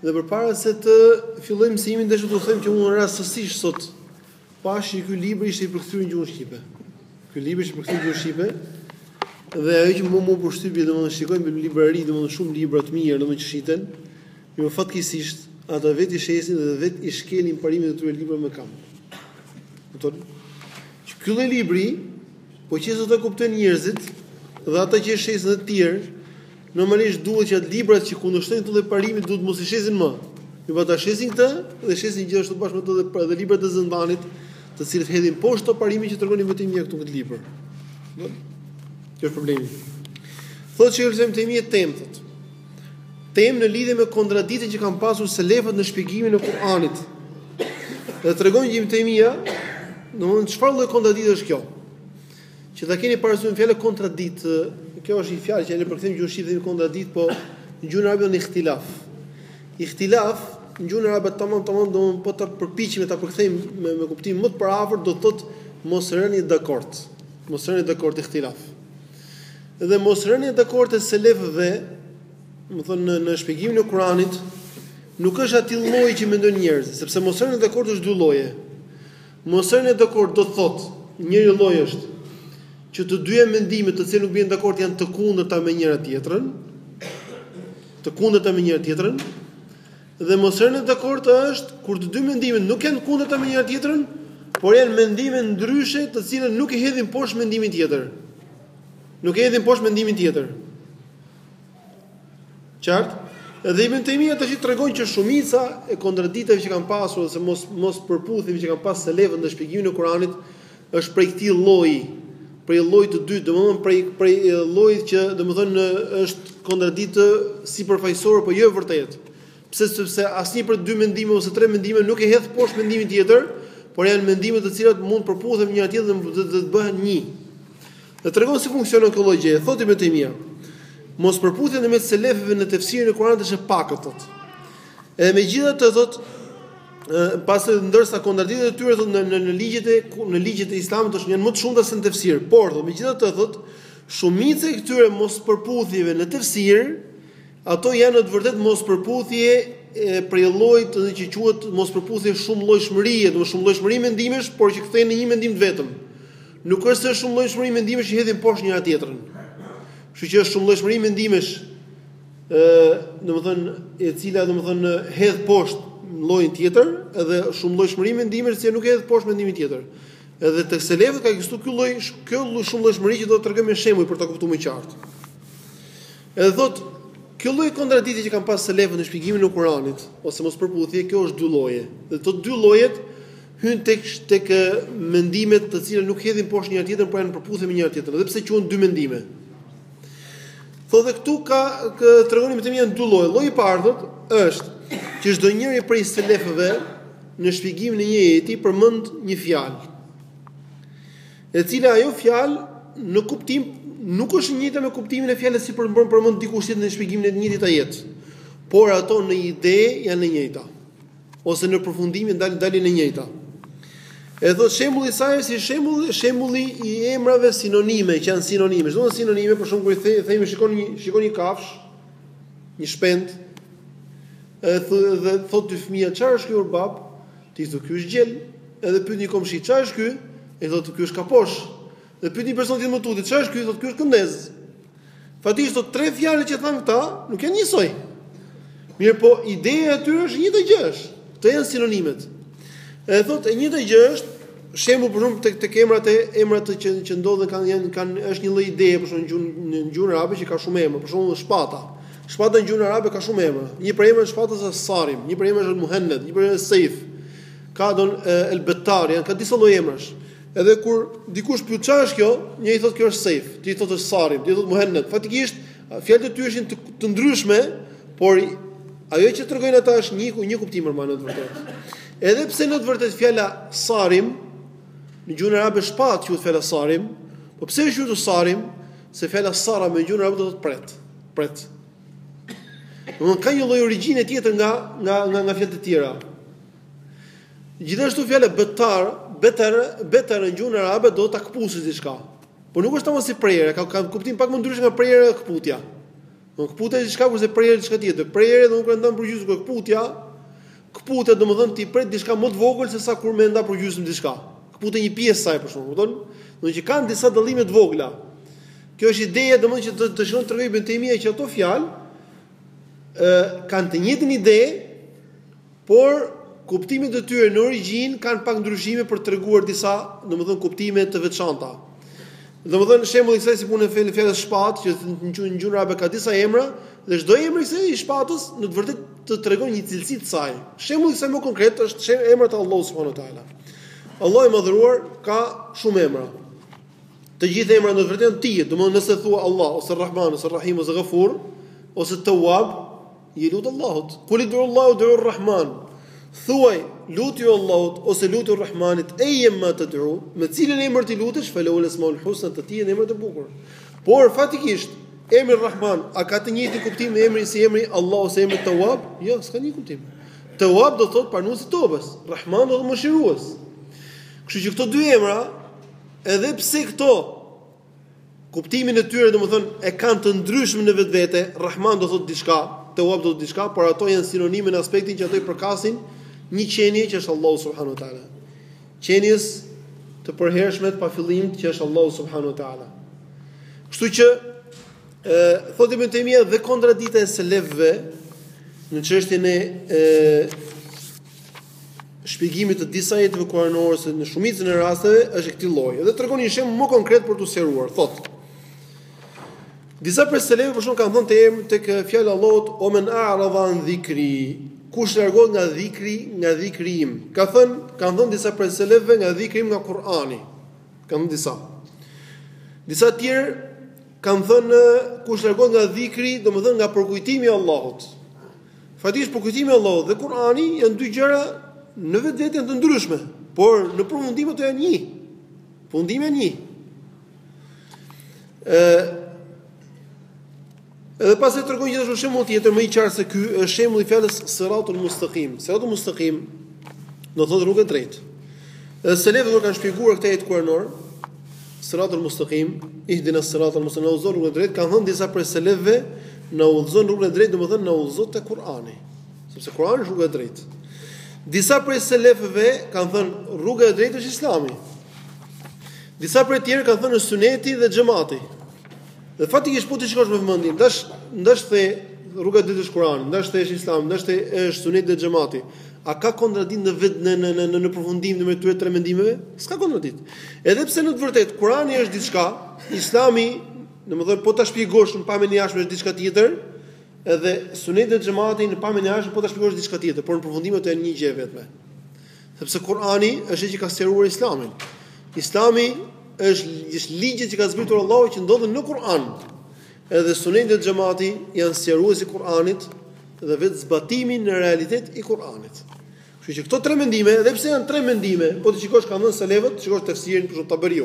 Dhe përpara se të fillojmë mësimin, desha t'ju them që unë rastësisht sot pashë që ky libër ishte i përkthyer në gjuhën shqipe. Ky libër është i përkthyer në gjuhën shqipe. Dhe ajo që më bën përshtypje, domethënë shikoj në librari, domethënë shumë libra të mirë, domethënë që shiten, jo fatkeqësisht, ata vetë i shesin dhe vetë i shkelin parimet e këtyre librave që kanë. Kupton? Që ky lloj libri, po qe se e kuptojnë njerëzit dhe ata që e shesin të tjerë, Normalisht duhet që librat që kundërshtojnë këtë lloj parimi duhet mos i shesin më. Jo ata shesin këtë dhe shesin gjithashtu bashkë me të dhe pra dhe librat e Zendanit, të cilët hedhin poshtë këto parime që tregon Ibn Taymija këtu në këtë libër. Ky është problemi. Thotë që Ibn Taymija temë thotë. Temë në lidhje me kontradiktën që kanë pasur selefët në shpjegimin e Kuranit. Dhe tregon Ibn Taymija, domthonë çfarë lloj kontradikte është kjo? Që ta keni parasysh fjalën kontradiktë, kjo është një fjalë që ne përkthejmë në gjuhën shqipe si kontradiktë, po në gjuhën arabe është ihtilaf. Ihtilaf në gjuhën arabe tamam tamam do të po të përpiqemi ta përkthejmë me me kuptim më të përafërt do të thotë mosrënie dakord. Mosrënie dakord ihtilaf. Dhe mosrënia dakord e selefëve, domethënë në në shpjegimin e Kuranit, nuk është e atij lloji që mendojnë njerëzit, sepse mosrënia dakord është dy lloje. Mosrënia dakord do të thotë, njëri lloj është, që të dyja mendimet të cilat nuk bien dakord janë të kundërta me njëra tjetrën, të kundërta me njëra tjetrën, dhe mosrënia dakord është kur të dy mendimet nuk janë të kundërta me njëra tjetrën, por janë mendime ndryshe të cilat nuk e hedhin poshtë mendimin tjetër. Nuk e hedhin poshtë mendimin tjetër. Qartë? Dhe Ibn Taymija tashi tregon që shumica e kontradiktave që kanë pasur ose mos mos përputhjeve që kanë pas selefët në shpjegimin e Kuranit është prej këtij lloji, prej llojit të dytë, domethënë prej prej llojit që domethënë është kontradiktë sipërfaqësore, por jo e vërtetë. Pse sepse asnjë prej dy mendimeve ose tre mendimeve nuk e hedh poshtë mendimin tjetër, por janë mendime të cilat mund të përputhen me njëra tjetrën dhe të bëhen një. Dhe tregon si funksionon kjo lloj gjëje. Thotë Ibn Taymija, mospërputhja në mes selefëve në tefsirin e Kuranit është e pakët. Thotë. Edhe megjithatë thotë pasë ndërsa kontradiktat e tyre thotë në në në ligjet e në ligjet e Islamit është janë më të shumta se në tefsir, por thotë megjithatë thotë shumica e këtyre mospërputhjeve në tefsir Ato janë në të vërtetë mospërputhje prej llojit të që quhet mospërputhje shumëllojshmërie, do shumëllojshmëri mendimesh, por që kthehen në një mendim të vetëm. Nuk është se është shumëllojshmëri mendimesh që hedhin poshtë njëra tjetrën. Kështu që është shumëllojshmëri mendimesh, ë, domethënë e cila domethënë hedh poshtë llojin tjetër dhe shumëllojshmëri mendimesh që nuk hedh poshtë mendimin tjetër. Edhe tek selefët ka ekzistuar ky lloj, kjo shumëllojshmëri që do të tregoj me shembuj për ta kuptuar më qartë. Edhe thot, kjo lloj kontradikte që kanë pas selefët në shpjegimin e Kuranit ose mos përputhje, kjo është dy lloje. Dhe të dy llojet hyjnë tek tek mendimet të cilat nuk hedhin poshtë njëra tjetrën, por janë në përputhje me njëra tjetrën, edhe pse quhen dy mendime. Thotë dhe këtu ka tregon Ibn Taymija dy lloje. Lloji i parë thotë është që çdo njëri prej selefëve në shpjegimin e një ajeti përmend një fjalë. E cila ajo fjalë në kuptim nuk është e njëjta me kuptimin e fjalës që përmen përmend dikush tjetër në shpjegimin e të njëjtit ajet. Por ato në ide janë e njëjta ose në përfundim dalin dalin e njëjta. E thot shembulli i saj është si shembulli shembulli i emrave sinonime që janë sinonime. Ç'do thotë sinonime për shembull kur i themi shikon një shikon një kafshë, një shpend, e thot dhe thot ty fëmija, çfarë është ky bab? Ti i thotë ky është gjel, edhe pyet një komshi, çfarë është ky? I thotë ky është kaposh. Dhe pyet një person tjetër më tutje, çfarë është ky? I thotë ky është këndez. Faktikisht thotë tre fjalët që thanë këta nuk janë njësoj. Mirëpo, ideja e tyre është njëjta gjë është, këto janë sinonimet. E thotë e njëjta gjë është Shembull për shembull tek tek emrat e emrat që që ndodhen kanë janë kanë është një lloj ideje për shembull gjuhën, në gjuhën arabe që ka shumë emra, për shembull shpata. Shpata në gjuhën arabe ka shumë emra. Një prej emrave të shpatës është Sarim, një prej emrave është Muhannad, një prej emrave është Seif. Ka dhe El Bettar, janë ka disa lloj emrash. Edhe kur dikush pyet çfarë është kjo, njëri thotë kjo është Seif, tjetri thotë është Sarim, tjetri thotë Muhannad. Faktikisht, fjalët e tyre ishin të, të ndryshme, por ajo që tregojnë ata është një një kuptim domethënë në të vërtetë. Edhe pse në të vërtetë fjala sarim në gjuhën arabe shpata quhet fjala sarim, po pse është quajtur sarim? Se fjala sara në gjuhën arabe do thotë pret, pret. Domethënë ka një lloj origjine tjetër nga nga nga nga fjalët e tjera. Gjithashtu fjala betar, betar, betar në gjuhën arabe do thotë këpus diçka. Po nuk është tamam si prerë, ka ka kuptim pak më ndryshe nga prerja këputja. Do këputja është diçka kurse prerja është diçka tjetër. Prerja domethënë kur e ndan përgjysmë këputja, Këputja domethënë ti pret diçka më të vogël se sa kur e ndan përgjysmë diçka. Këputja një pjesë e saj për shembull, kupton? Domethënë që kanë disa dallime të vogla. Kjo është ideja domethënë që dëshiron të tregoj Ibn Taymija që ato fjalë ë kanë të njëjtën ide, por kuptimet e tyre në origjinë kanë pak ndryshime për të treguar disa, domethënë kuptime të veçanta. Domethënë shembulli i kësaj si puna e fjalë fjalës shpatë që në gjuhën në gjuhën arabe ka disa emra dhe çdo emër i kësaj i shpatës në të vërtetë të tregon një cilësi të saj. Shembulli i kësaj më konkret është shemb emrat e Allahut subhanuhu teala. Allahu i madhëruar ka shumë emra. Të gjithë emrat në të vërtetë janë të tij, domethënë nëse thua Allah ose Rahman ose Rahim ose Ghafur ose Tawwab, Ju lut Allahut. Kul id'ull-llahe euid'urr-Rahman. Thuaj, lutju Allahut, ose lutju Rahmanit, ejjen ma ted'u, me cilin emër t'i lutesh, fe lehul esma ul husna të tij janë emrat e bukur. Por, faktikisht, emri Rahman, a ka të njëjtin kuptim me emri si emri Allah ose emri Tawwab? Jo, s'ka një kuptim. Tawwab do thotë pranues i tobës, Rahman do thotë mëshirues. Kështu që këto dy emra, edhe pse këto kuptimin e tyre, domethënë e kanë të ndryshëm në vetvete, Rahman do thotë diçka, Tawwab do thotë diçka, por ato janë sinonime në aspektin që ato i përkasin një qenie që është Allahu subhanahu wa taala. Qenies të përhershme, të pafillimtë që është Allahu subhanahu wa taala. Kështu që ë thotë Ibn Taymija dhe kontradikta e selefëve në çështjen e shpjegimit të disa ajeteve kuranore se në shumicën e rasteve është e këtij lloji. Dhe tregon një shembull më konkret për ta sqaruar. Thotë. Disa prej selefëve për shembull kanë thënë te tek fjala e Allahut ue men a'rada an dhikri. Kush largohet nga dhikri, nga dhikri im. Ka thënë, kanë thënë disa prej selefëve nga dhikri im nga Kur'ani. Kanë thënë disa. Disa të tjerë kanë thënë kush largohet nga dhikri, domethënë nga përkujtimi i Allahut. Faktikisht përkujtimi i Allahut dhe Kurani janë dy gjëra në vetvete të ndryshme, por në përfundim ato janë një. Përfundim janë një. Ë Edhe pastaj tregon gjithashtu shembull tjetër më i qartë se ky, është shembulli i fjalës siratul mustaqim. Siratul mustaqim do thotë rrugë e drejtë. Dhe selefët kur kanë shpjeguar këtë ajet kuranor, Sirat el Mustaqim, ihdina sirat el Mustaqim, na udhëzon rrugën e drejtë, kanë thënë disa prej selefëve, na udhëzon rrugën e drejtë, domethënë na udhëzon te Kur'ani, sepse Kur'ani është rruga e drejtë. Disa prej selefëve kanë thënë rruga e drejtë është Islami. Disa prej tjerë kanë thënë suneti dhe xhamati. Dhe faktikisht po t'i shikosh me vëmendje, ndash ndash the rruga e drejtë është Kurani, ndash the është Islami, ndash the është Suneti dhe Xhamati. A ka kontradiktë në vetë në në në në përfundim midis këtyre tre mendimeve? S'ka kontradiktë. Edhe pse në të vërtetë Kurani është diçka, Islami, domethënë po ta shpjegosh në pamjen e jashtme është diçka tjetër, edhe Suneti dhe Xhamati në pamjen e jashtme po ta shpjegosh diçka tjetër, por në përfundim ato janë një gjë e vetme. Sepse Kurani është ai që ka sqaruar Islamin. Islami është është ligjet që ka zbritur Allahu që ndodhen në Kur'an. Edhe suneti dhe xhamati janë sqaruesi i Kur'anit dhe vetë zbatimi në realitet i Kur'anit. Kështu që këto tre mendime, edhe pse janë tre mendime, po të shikosh kanë thënë selefët, të shikosh tefsirin për shembull Taberiu.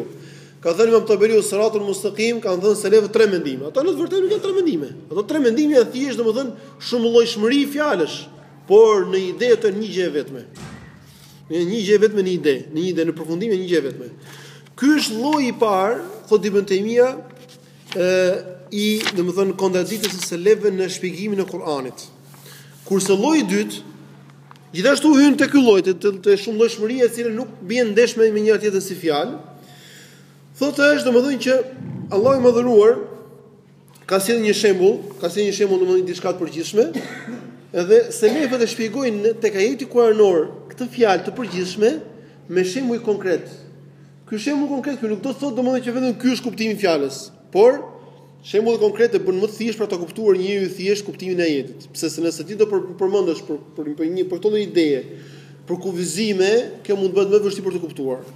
Ka thënë Imam Taberiu Siratul Mustaqim, kanë thënë selefët tre mendime. Ato në të vërtetë nuk janë tre mendime. Ato tre mendime janë thjesht domethënë shumëllojshmëri fjalësh. por në ide të një gjë e vetme. Në një gjë e vetme në ide, në një ide në përfundim e një gjë e vetme. Ky është lloji i parë, thotë Ibn Tejmija, ë i, domethënë kontradiktës së selefëve në shpjegimin e Kuranit. Kurse lloji i dytë, gjithashtu hyn te ky lloj te, te, te shumëllojshmëria e cila nuk bien ndesh me njëra-tjetrën si fjalë. Thotë është domethënë që Allahu i madhëruar Ka sjellë një shembull, ka sjellë një shembull domethënë diçka të përgjithshme, edhe selefët e shpjegojnë tek ajeti kuranor këtë fjalë të përgjithshme me shembuj konkret. Ky shembull konkret ky nuk do të thotë domethënë që vetëm ky është kuptimi i fjalës, por shembulli konkret e bën më të thjeshtë për ta kuptuar njeriu i thjeshtë kuptimin e ajetit. Pse? Se nëse ti do të përmendësh për për, për një për këtë lloj ideje, përkufizime, kjo mund të bëhet më vështirë për t'u kuptuar.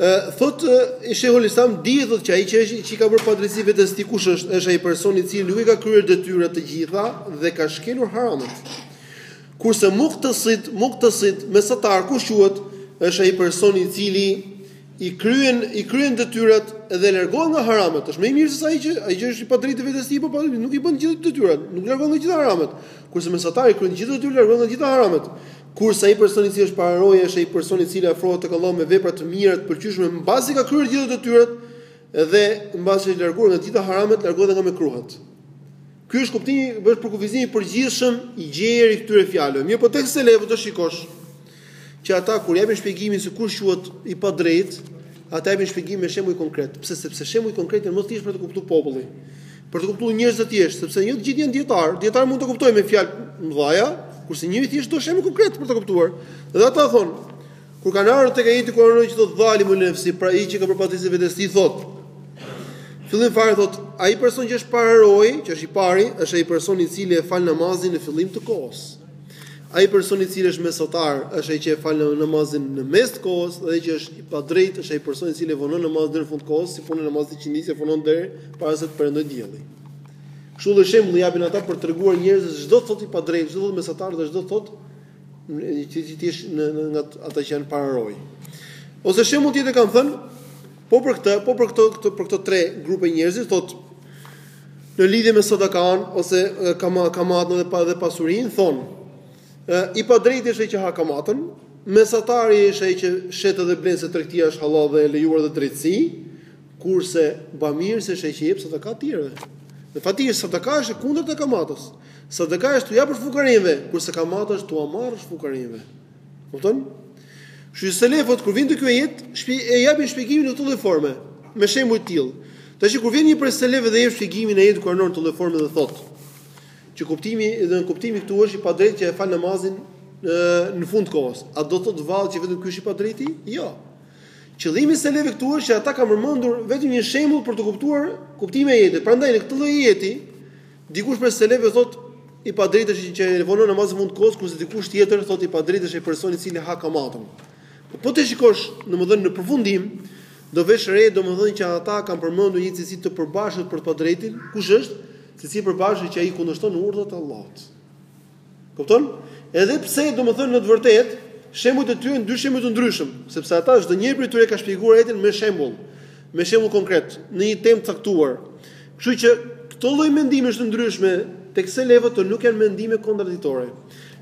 Ë thot i shejhul Islam di thot që ai që është që i ka bërë padrejtësi vetes tij kush është është ai person i cili nuk i ka kryer detyrat të gjitha dhe ka shkelur haramet. Kurse muqtasid, muqtasid mesatar kush quhet është ai person i cili i kryen i kryen detyrat dhe largohet nga haramet. Është më i mirë se sa ai që ai që është i padrejti i vetes tij po nuk i bën gjithë detyrat, nuk largohet nga gjithë haramet. Kurse mesatari kryen gjithë detyrat, largohet nga gjithë haramet. Kurse ai person i cili është pararojë është ai person i cili afrohet tek Allahu me vepra të mira të pëlqyeshme mbasi ka kryer gjithë detyrat dhe mbasi është larguar nga të gjitha haramet, largohet nga mekruhat. Ky është kuptimi, është përkufizimi i përgjithshëm i gjerë i këtyre fjalëve. Mirëpo tek selefët do shikosh që ata kur japin shpjegimin se kush quhet i padrejt, ata japin shpjegim me shembuj konkret. Pse? Sepse shembuj konkret janë më thjesht për të kuptuar populli. Për ta kuptuar njerëzit e thjeshtë, sepse jo të gjithë janë dijetarë, dijetari mund ta kuptojë me fjalë të mëdhaja, kurse njeriu i thjeshtë do shembull konkret për ta kuptuar. Dhe ata thonë, kur kanë ardhur tek ajeti kuranor që thotë dhalimun li nefsi, pra ai që ka bërë padrejtësi vetes tij thotë. Fillim fare thotë, ai person që është pararojë, që është i pari, është ai person i cili e fal namazin në fillim të kohës. Ai person i cili është mesatar është ai që e fal namazin në mes të kohës dhe ai që është i padrejtë është ai person i cili e vonon namazin deri në fund të kohës, si puna e namazit të ikindisë e vonon deri para se të perëndojë dielli. Kështu dhe shembull i japin ata për t'u treguar njerëzve se ç'do thotë i padrejtë, ç'do thotë mesatar dhe ç'do thotë që ti je një nga ata që janë pararojë. Ose shembull tjetër kanë thënë po për këtë, po për këto për këto tre grupe njerëzish thotë Në lidhje me sadakan ose kama kamatën dhe pa dhe pasurinë thonë i padrejti është ai që ha kamatën, mesatari është ai që shet dhe blen se tregtia është hallall dhe e lejuar dhe drejtësi, kurse bamirësi është ai që jep sadaka të tjerëve. Në fakt është sadaka është e kundërt e kamatës. Sadaka është t'u japësh fukarinjve, kurse kamata është t'u marrësh fukarinjve. Kupton? Kështu që selefët kur vjen te ky ajet, e japin shpjegimin në këtë lloj forme, me shembuj të tillë. Tash kur vjen një prej selefëve dhe jep shpjegimin e ajetit kuranor në këtë lloj forme dhe thotë që kuptimi dhe kuptimi këtu është i padrejtë që e fal namazin në në fund të kohës. A do thotë vallë që vetëm ky është i padrejti? Jo. Qëllimi i selefëve këtu është që ata kanë përmendur vetëm një shembull për të kuptuar kuptimin e ajetit. Prandaj në këtë lloj ajeti Dikush prej selefëve thotë i padrejtë është që e vonon namazin në fund kohës kurse dikush tjetër thotë i padrejtë është ai person i cili ha kamatën. Po po të shikosh, domethënë në përfundim do vesh re domethënë që ata kanë përmendur një cilësi të përbashkët për të padrejtin, kush është? Cilësi e përbashkët që ai kundërshton urdhrat e Allahut. Kupton? Edhe pse domethënë në të vërtetë shembujt e tyre janë dy shembuj të ndryshëm, sepse ata çdo njëri prej tyre ka shpjeguar ajetin me shembull, me shembull konkret në një temë të caktuar. Kështu që këto lloj mendimesh të ndryshme tek selefët nuk janë mendime kontradiktore.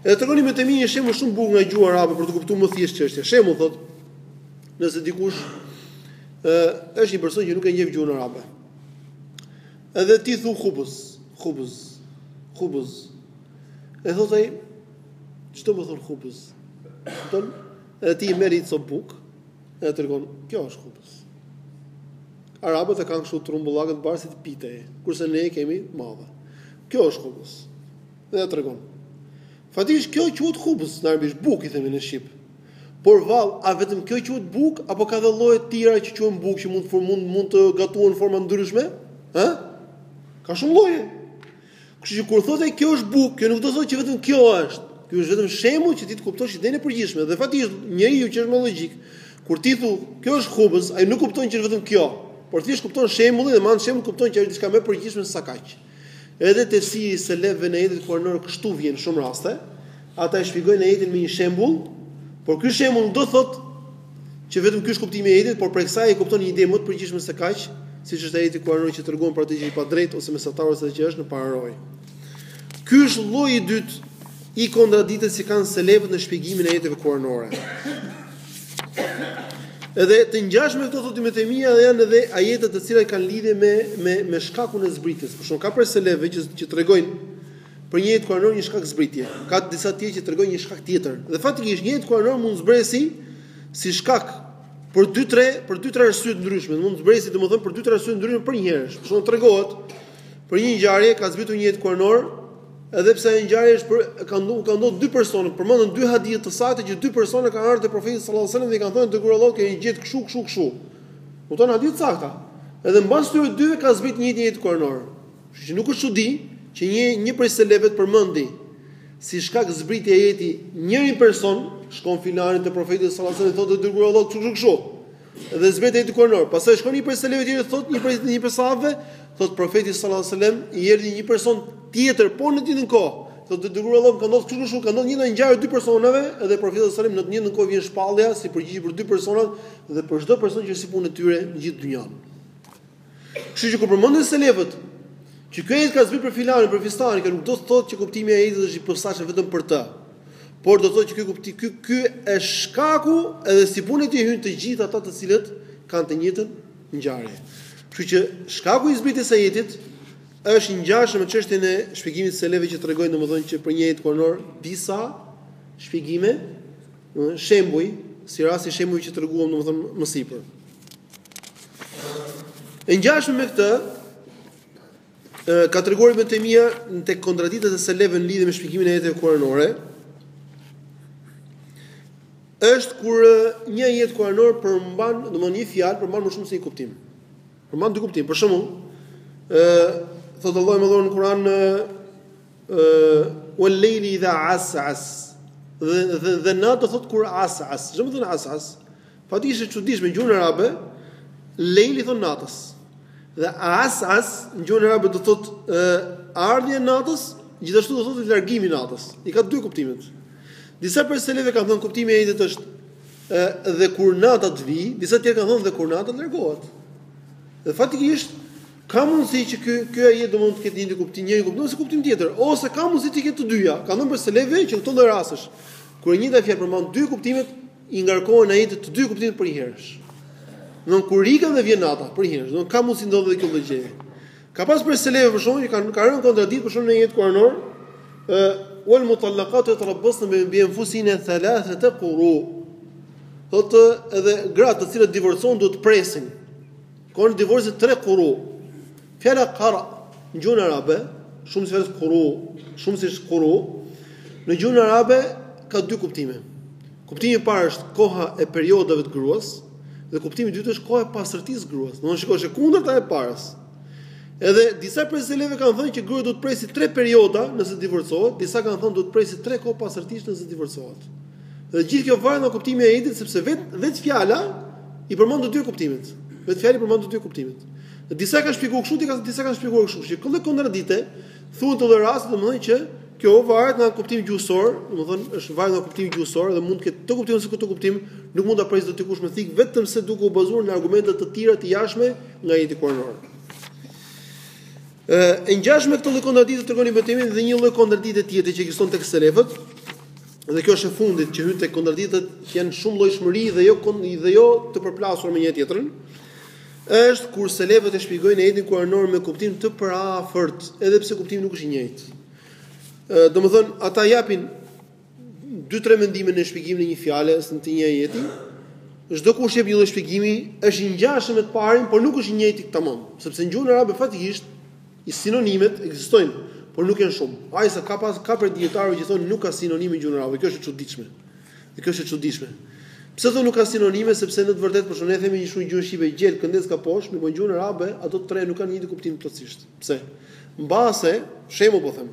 Edhe tregon Ibn Tejmije një shembull shumë të bukur nga gjuha arabe për të kuptuar më thjesht çështjen. Për shembull thotë, nëse dikush ë është një person që nuk e njeh gjuhën arabe. Edhe ti i thu khubuz, khubuz, khubuz. E thot ai, ç'do me thon khubuz. Kupton? Edhe ti merr një copë bukë, e ia tregon, kjo është khubuz. Arabët e kanë kështu të rrumbullakët, e bëjnë si pite, kurse ne e kemi të madhe. Kjo është khubuz. Dhe e tregon. Faktikisht kjo quhet khubuz, në arabisht, bukë i themi në shqip. Por vallë, a vetëm kjo quhet bukë apo ka dhe lloje të tjera që quhen bukë që mund të mund mund të gatuhen në forma të ndryshme? Ë? Ka shumë lloje. Kështu që kur thotë kjo është bukë, kjo nuk do të thotë që vetëm kjo është. Ky është vetëm shembull që ti të kuptosh idenë e përgjithshme. Dhe faktikisht njeriu që është me logjikë, kur ti i thu, kjo është khubuz, ai nuk kupton që është vetëm kjo. Por thjesht kupton shembullin dhe me anë të shembullit kupton që është diçka më e përgjithshme se sa kaq. Edhe tefsiri i selefëve në ajetin kuranor kështu vjen në shumë raste, ata e shpjegojnë ajetin me një shembull, por ky shembull nuk do thotë që vetëm ky është kuptimi i ajetit, por prej kësaj e kupton një ide më të përgjithshme se kaq, siç është ajeti kuranor që tregon për atë që është i padrejtë ose mesatar ose atë që është në pararojë. Ky është lloji i dytë i kontradiktës që kanë selefët në shpjegimin e ajeteve kuranore. Edhe të ngjashme me këto thotë Ibn Tejmija dhe janë edhe ajete të cilat kanë lidhje me me me shkakun e zbritjes. Për shembull ka prej selefëve që që tregojnë për një ajet kuranor një shkak zbritje. Ka disa të tjerë që tregojnë një shkak tjetër. Dhe faktikisht një ajet kuranor mund të zbresi si shkak për 2-3 për 2-3 arsye të ndryshme. Mund të zbresi domethënë për 2-3 arsye të ndryshme për njëherësh. Për shembull tregohet Për një ngjarje ka zbritur një ajet kuranor, edhe pse ajo ngjarje është për ka ndodhur ka ndodhur dy persona, përmendën dy hadithe të sakta që dy persona kanë ardhur te profeti sallallahu alajhi wasallam dhe i kanë thënë i dërguar i Allahut keni gjetë kshu kshu kshu. Kupton hadithe të sakta. Edhe mbas atyre dyve ka zbritur një ajet kuranor. Kështu që nuk është çudi që një një prej selefëve të përmendi si shkak zbritje e ajetit njëri person shkon filani te profeti sallallahu alajhi wasallam thotë i dërguar i Allahut kshu kshu kshu. Dhe zbret ajeti kuranor. Pastaj shkon një prej selefëve tjetër thotë një prej një prej sahabëve, thotë profeti sallallahu alajhi wasallam i erdhi një person tjetër po në të njëjtën kohë. Thotë i dërguar i Allahut ka ndodhur kështu kështu, ka ndodhur e njëjta ngjarje dy personave dhe profeti sallallahu alajhi wasallam në të njëjtën kohë vjen shpallja si përgjigje për dy personat dhe për çdo person që është si puna e tyre në gjithë dynjanë. Kështu që kur përmendin selefët që ky ajet ka zbrit për filanin, për fistanin, kjo nuk do të thotë që kuptimi i ajetit është i posaçëm vetëm për të. Por do të thotë që ky kupti, ky ky është shkaku edhe si puna e tij hyn të gjithë ata të cilët kanë të njëjtën ngjarje. Kështu që shkaku i zbritjes së ajetit është i ngjashëm me çështjen e shpjegimit të selefëve që tregojnë domethënë që për një ajet kuranor disa shpjegime Domethënë shembuj, si rasti i shembujve që treguam domethënë më sipër. E ngjashme me këtë, ka treguar Ibn Tejmija tek kontradiktat e selefëve në lidhje me shpjegimin e ajeteve kuranore, është kur një ajet kuranor përmban, domethënë një fjalë përmban më shumë se një kuptim. Përmban dy kuptime. Për shembull, ë thotë Allahu i madhëruar në Kur'an Ë wal layli idha as'as. Dhe, dhe, dhe nata do thotë kur as'as. Çfarë domethënë as'as? Faktikisht e çuditshme në gjuhën arabe, lejl i thonë natës. Dhe as'as në gjuhën arabe do thotë ardhja e natës, gjithashtu do thotë largimi i natës. I ka dy kuptimet. Disa prej selefëve kanë thënë kuptimi i ajetit është dhe kur nata të vijë, disa tjerë kanë thënë dhe kur nata largohet. Dhe faktikisht Ka mundësi që ky ky ajet domthonë të ketë një kuptim, njërin kuptim ose kuptim tjetër, ose ka mundësi të ketë të dyja. Kanë thënë prej selefëve që në këto lloj rastesh, kur e njëjta fjalë përmban dy kuptimet, i ngarkohen ajetit të dy kuptimet përnjëherësh. Domthonë kur ikën dhe vjen nata përnjëherësh, domthonë ka mundësi të ndodhë kjo lloj gjëje. Ka pas prej selefëve për shkakun që kanë kanë rënë kontradikt për shkakun në ajet kuranor, ë wal mutallaqat yatarabbasna bi bi anfusihinna thalathata quru. Thotë edhe gratë të cilët divorcohen duhet të presin Kohën e divorcit tre kuru, fjala qara në gjuhën arabe, shumësi i fjalës kuru, shumësi kuru, në gjuhën arabe ka dy kuptime. Kuptimi i parë është koha e periodave të gruas dhe kuptimi i dytë është koha e pastërtisë së gruas. Do të shikosh e kundërta e parës. Edhe disa prej selefëve kanë thënë që gruaja duhet të presi tre perioda nëse divorcohet, disa kanë thënë duhet të presi tre kohë pastërtisë nëse divorcohet. Dhe gjithë kjo varet nga kuptimi i ajetit sepse vet vet fjala i përmban të dy kuptimet. Vet fjala i përmban të dy kuptimet. Dhe disa kanë shpjeguar kështu, disa kanë disa kanë shpjeguar kështu. Që këtë lloj kontradikte thuhet edhe rasti domethënë që kjo varet nga kuptimi gjuhësor, domethënë është varet nga kuptimi gjuhësor dhe mund të ketë atë kuptim ose këtë kuptim, nuk mund ta presë dot dikush me thikë vetëm se duke u bazuar në argumente të tjera të jashtme nga ajeti kuranor. E ngjashme me këtë lloj kontradikte tregon Ibn Tejmija dhe një lloj kontradikte tjetër që ekziston tek selefët, Dhe kjo është e fundit që hyn tek kontradiktat që janë shumë llojshmëri dhe jo dhe jo të përplasura me njëra-tjetrën. Është kur selefët e shpjegojnë ajetin kuranor me kuptim të përafërt, edhe pse kuptimi nuk është i njëjtë. Ë, domethënë, ata japin dy tre mendime në shpjegimin e një fjale ose në të një ajeti. Çdo kush jep një lloj shpjegimi, është i ngjashëm me të parin, por nuk është i njëjti tamam, sepse në gjuhën arabe faktikisht Sinonimet ekzistojnë, por nuk janë shumë. Aq sa ka pas ka prej dijetarëve që thonë nuk ka sinonime në gjuhën arabe. Kjo është e çuditshme. Dhe kjo është e çuditshme. Pse thonë nuk ka sinonime sepse në të vërtetë për shembull ne themi një shembull gjuhën shqipe gjel këndes kaposh, mirëpo gjuhën arabe ato tre nuk kanë të njëjtin kuptim plotësisht. Pse? Mbase, shembull po them.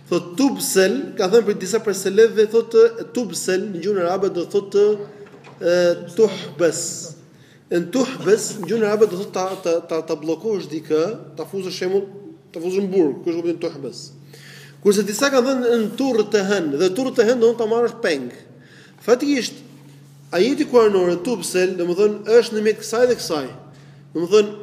Thotë tubsel, ka thënë pra disa prej selefëve thotë tubsel në gjuhën arabe do thotë tuhbes. En tuhbes në gjuhën arabe do thotë ta ta ta, ta bllokosh dikë, ta fusësh shembull, ta fusësh në burg, kështu kupton tuhbes. Kurse disa kanë thënë en turtehen, dhe turtehen do të thotë ta marrësh peng. Faktikisht ajeti kuranor tubsel, domethënë është në mes kësaj dhe kësaj. Domethënë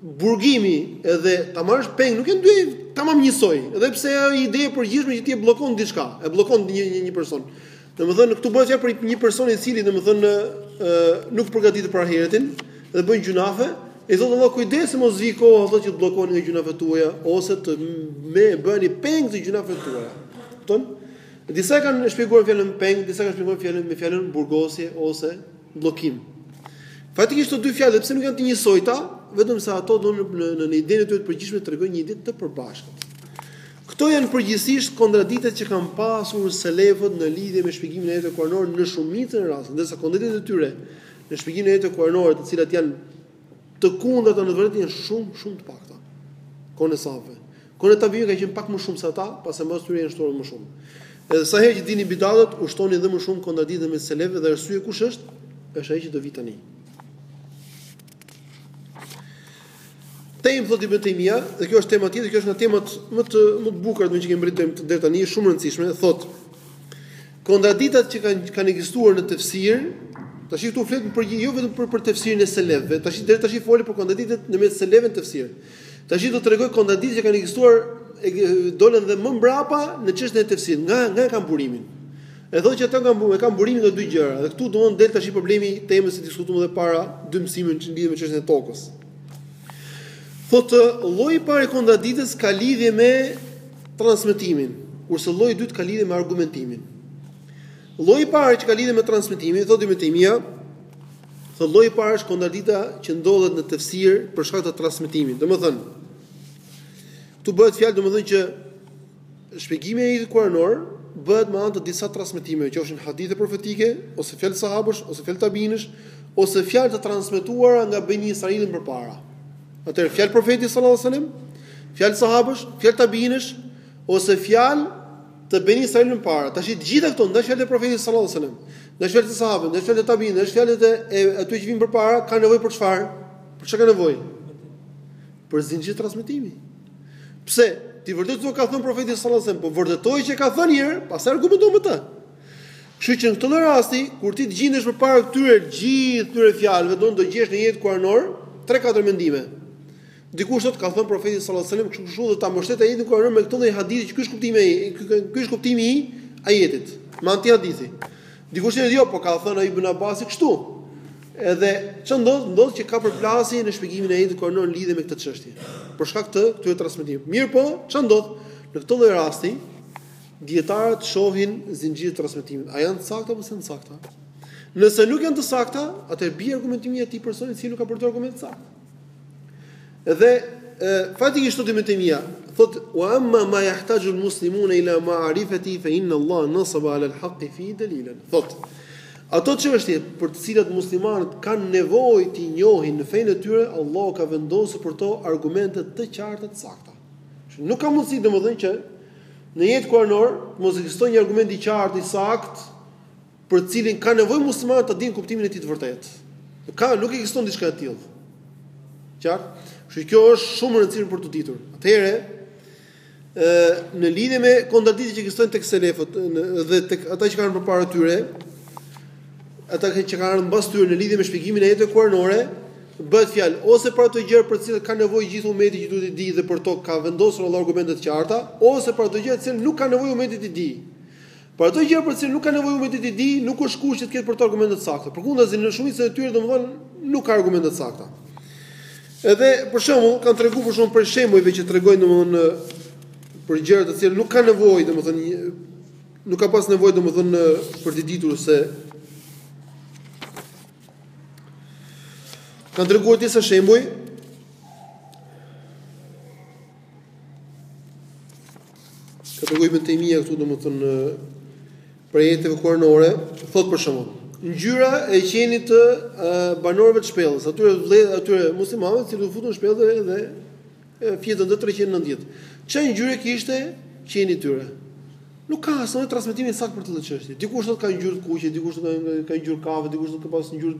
burgimi edhe ta marrësh peng nuk janë të dyja tamam njësoj, edhe pse është ide e përgjithshme që ti e bllokon diçka, e bllokon një një një person. Domethënë këtu bëhet fjalë për një person i cili domethënë ë nuk përgatitet për ahiretin dhe bën gjunafe, e thotë Allah kujdes se mos vijë koha ajo që të bllokoheni nga gjunafet tuaja ose të mbeteni peng te gjunafet tuaja. Kupton? Disa kanë shpjeguar me fjalën peng, disa kanë shpjeguar fjalën me fjalën burgosje ose bllokim. Faktikisht këto dy fjalë dhe pse nuk janë të njësojta, vetëm se ato do në në, në idenë e tyre të përgjithshme tregojnë një ide të përbashkët. Këto janë përgjithësisht kontradiktat që kanë pasur selefët në lidhje me shpjegimin e ajeteve kuranore në shumicën e rasteve, ndërsa kontradiktat e tyre në shpjegimin e ajeteve kuranore, të cilat janë Të kundërta në të vërtetë janë shumë, shumë të pakta. Kohën e sahabëve. Kohën e tabiinëve ka qenë pak më shumë se ata, pastaj mbas tyre janë shtuar më shumë. Edhe sa herë që dilnin bidatet, u shtonin dhe më shumë kontradiktat mes selefëve dhe arsyeja kush është? Është ajo që do vijë tani. Tema thotë Ibn Tejmija, dhe kjo është tema tjetër, kjo është nga temat më të më të bukura që kemi mbërritur deri tani, shumë e rëndësishme, thotë Kontradiktat që kanë kanë ekzistuar në tefsir, tash këtu flet për jo vetëm për për tefsirin e selefëve, tash deri tash foli për kontradiktat mes selefëve në tefsir. Tash do të tregoj kontradiktat që kanë ekzistuar dolën edhe më mbrapa në çështjen e tefsirit, nga nga e kanë burimin. E thotë që ato kanë burimin, e kanë burimin nga dy gjëra. Dhe këtu domon del tash problemi i temës që diskutuam edhe para dy mësimeve që lidhen me çështjen e tokës. Thotë lloji i parë i kontradiktës ka lidhje me transmetimin, kurse lloji i dytë ka lidhje me argumentimin. Lloji i parë që ka lidhje me transmetimin, thotë Ibn Tejmija, thotë lloji i parë është kontradikta që ndodhet në tefsir për shkak të transmetimit. Domethënë, këtu bëhet fjalë domethënë që shpjegimi i ajetit kuranor bëhet me anë të disa transmetimeve, qofshin hadithe profetike ose fjalë sahabësh ose fjalë tabiinësh ose fjalë të transmetuara nga Beni Israilët përpara. Atëherë fjalë të profetit sallallahu alajhi wasallam, fjalë sahabësh, fjalë tabiinësh ose fjalë të Beni Israilëve para. Tash të gjitha këto ndaj fjalët e profetit sallallahu alajhi wasallam, ndaj fjalët e sahabëve, ndaj fjalët e tabiinëve, ndaj fjalët e atyre që vinë përpara, kanë nevojë për çfarë? Për çka kanë nevojë? Për zinxhir transmetimi. Pse? Ti vërtet thua ka thënë profeti sallallahu alajhi wasallam, po vërtetoje që ka thënë një herë, pastaj argumento me të. Kështu që në këtë lloj rasti, kur ti të gjindesh përpara këtyre gjithë këtyre fjalëve, do të gjesh në ajetin kuranor 3-4 mendime. Dikush thotë ka thënë profeti sallallahu alajhi wasallam kështu kështu dhe ta mbështet ajetin kuranor me këtë lloj hadithi që ky është kuptimi ai, ky është kuptimi i ajetit. Me anë të hadithit. Dikush thotë jo, po ka thënë Ibn Abbasi kështu. Edhe ça ndodh, ndodh që ka përplasje në shpjegimin e ajetit kuranor lidhje me këtë çështje. Për shkak të këtyre transmetimeve. Mirëpo, ça ndodh në këtë lloj rasti, Dijetarët shohin zinxhirin e transmetimit, a janë të sakta apo s'janë të sakta. Nëse nuk janë të sakta, atëherë bie argumentimi i atij personi i cili nuk ka përdorur argument të saktë. Dhe fakti që thotë Ibn Tejmija, thotë wa amma ma yahtaju al-muslimuna ila ma'rifatihi fa inna Allah nasaba 'ala al-haqqi fihi dalilan. Thotë ato çështje për të cilat muslimanët kanë nevojë t'i njohin në fenë e tyre, Allahu ka vendosur për to argumente të qarta të sakta. Nuk ka mundësi domethënë që në ajetet kuranore të mos ekzistojë një argument i qartë i saktë për të cilin kanë nevojë muslimanët ta dinë kuptimin e tij të vërtetë. Nuk ka, nuk ekziston diçka e tillë. Qartë? Kështu që kjo është shumë e rëndësishme për t'u ditur. Atëherë, ë në lidhje me kontradiktat që ekzistojnë tek selefët dhe tek ata që kanë përpara tyre, ata që kanë ardhur mbas tyre në lidhje me shpjegimin e ajeteve kuranore, Bëhet fjalë ose për ato gjëra për të cilat ka nevojë i gjithë ummeti që duhet t'i dijë dhe për to ka vendosur Allahu argumente të qarta, ose për ato gjëra të cilat nuk ka nevojë ummeti t'i dijë. Për ato gjëra për të cilat nuk ka nevojë ummeti t'i dijë, nuk është kusht që të ketë për to argumente të sakta. Përkundrazi në shumicën e tyre domethënë nuk ka argumente të sakta. Edhe për shembull kanë treguar për shembull prej shembujve që tregojnë domethënë për gjëra të cilat nuk ka nevojë domethënë nuk ka pas nevojë domethënë për të ditur se Kanë treguar disa shembuj Ka treguar Ibn Taymija këtu, domethënë, prej ajeteve kuranore, thot për shembull. Ngjyra e qenit të banorëve të shpellës, atyre, atyre muslimanëve, cilët u futën shpellë dhe Fjetën dhe treqind e nëntë vjet. Çfarë ngjyre kishte qeni i tyre? Nuk ka asnjë transmetim i saktë për këtë çështje. Dikush thotë ka ngjyrë të kuqe, dikush thotë ka ka ngjyrë kafe, dikush thotë ka pas ngjyrë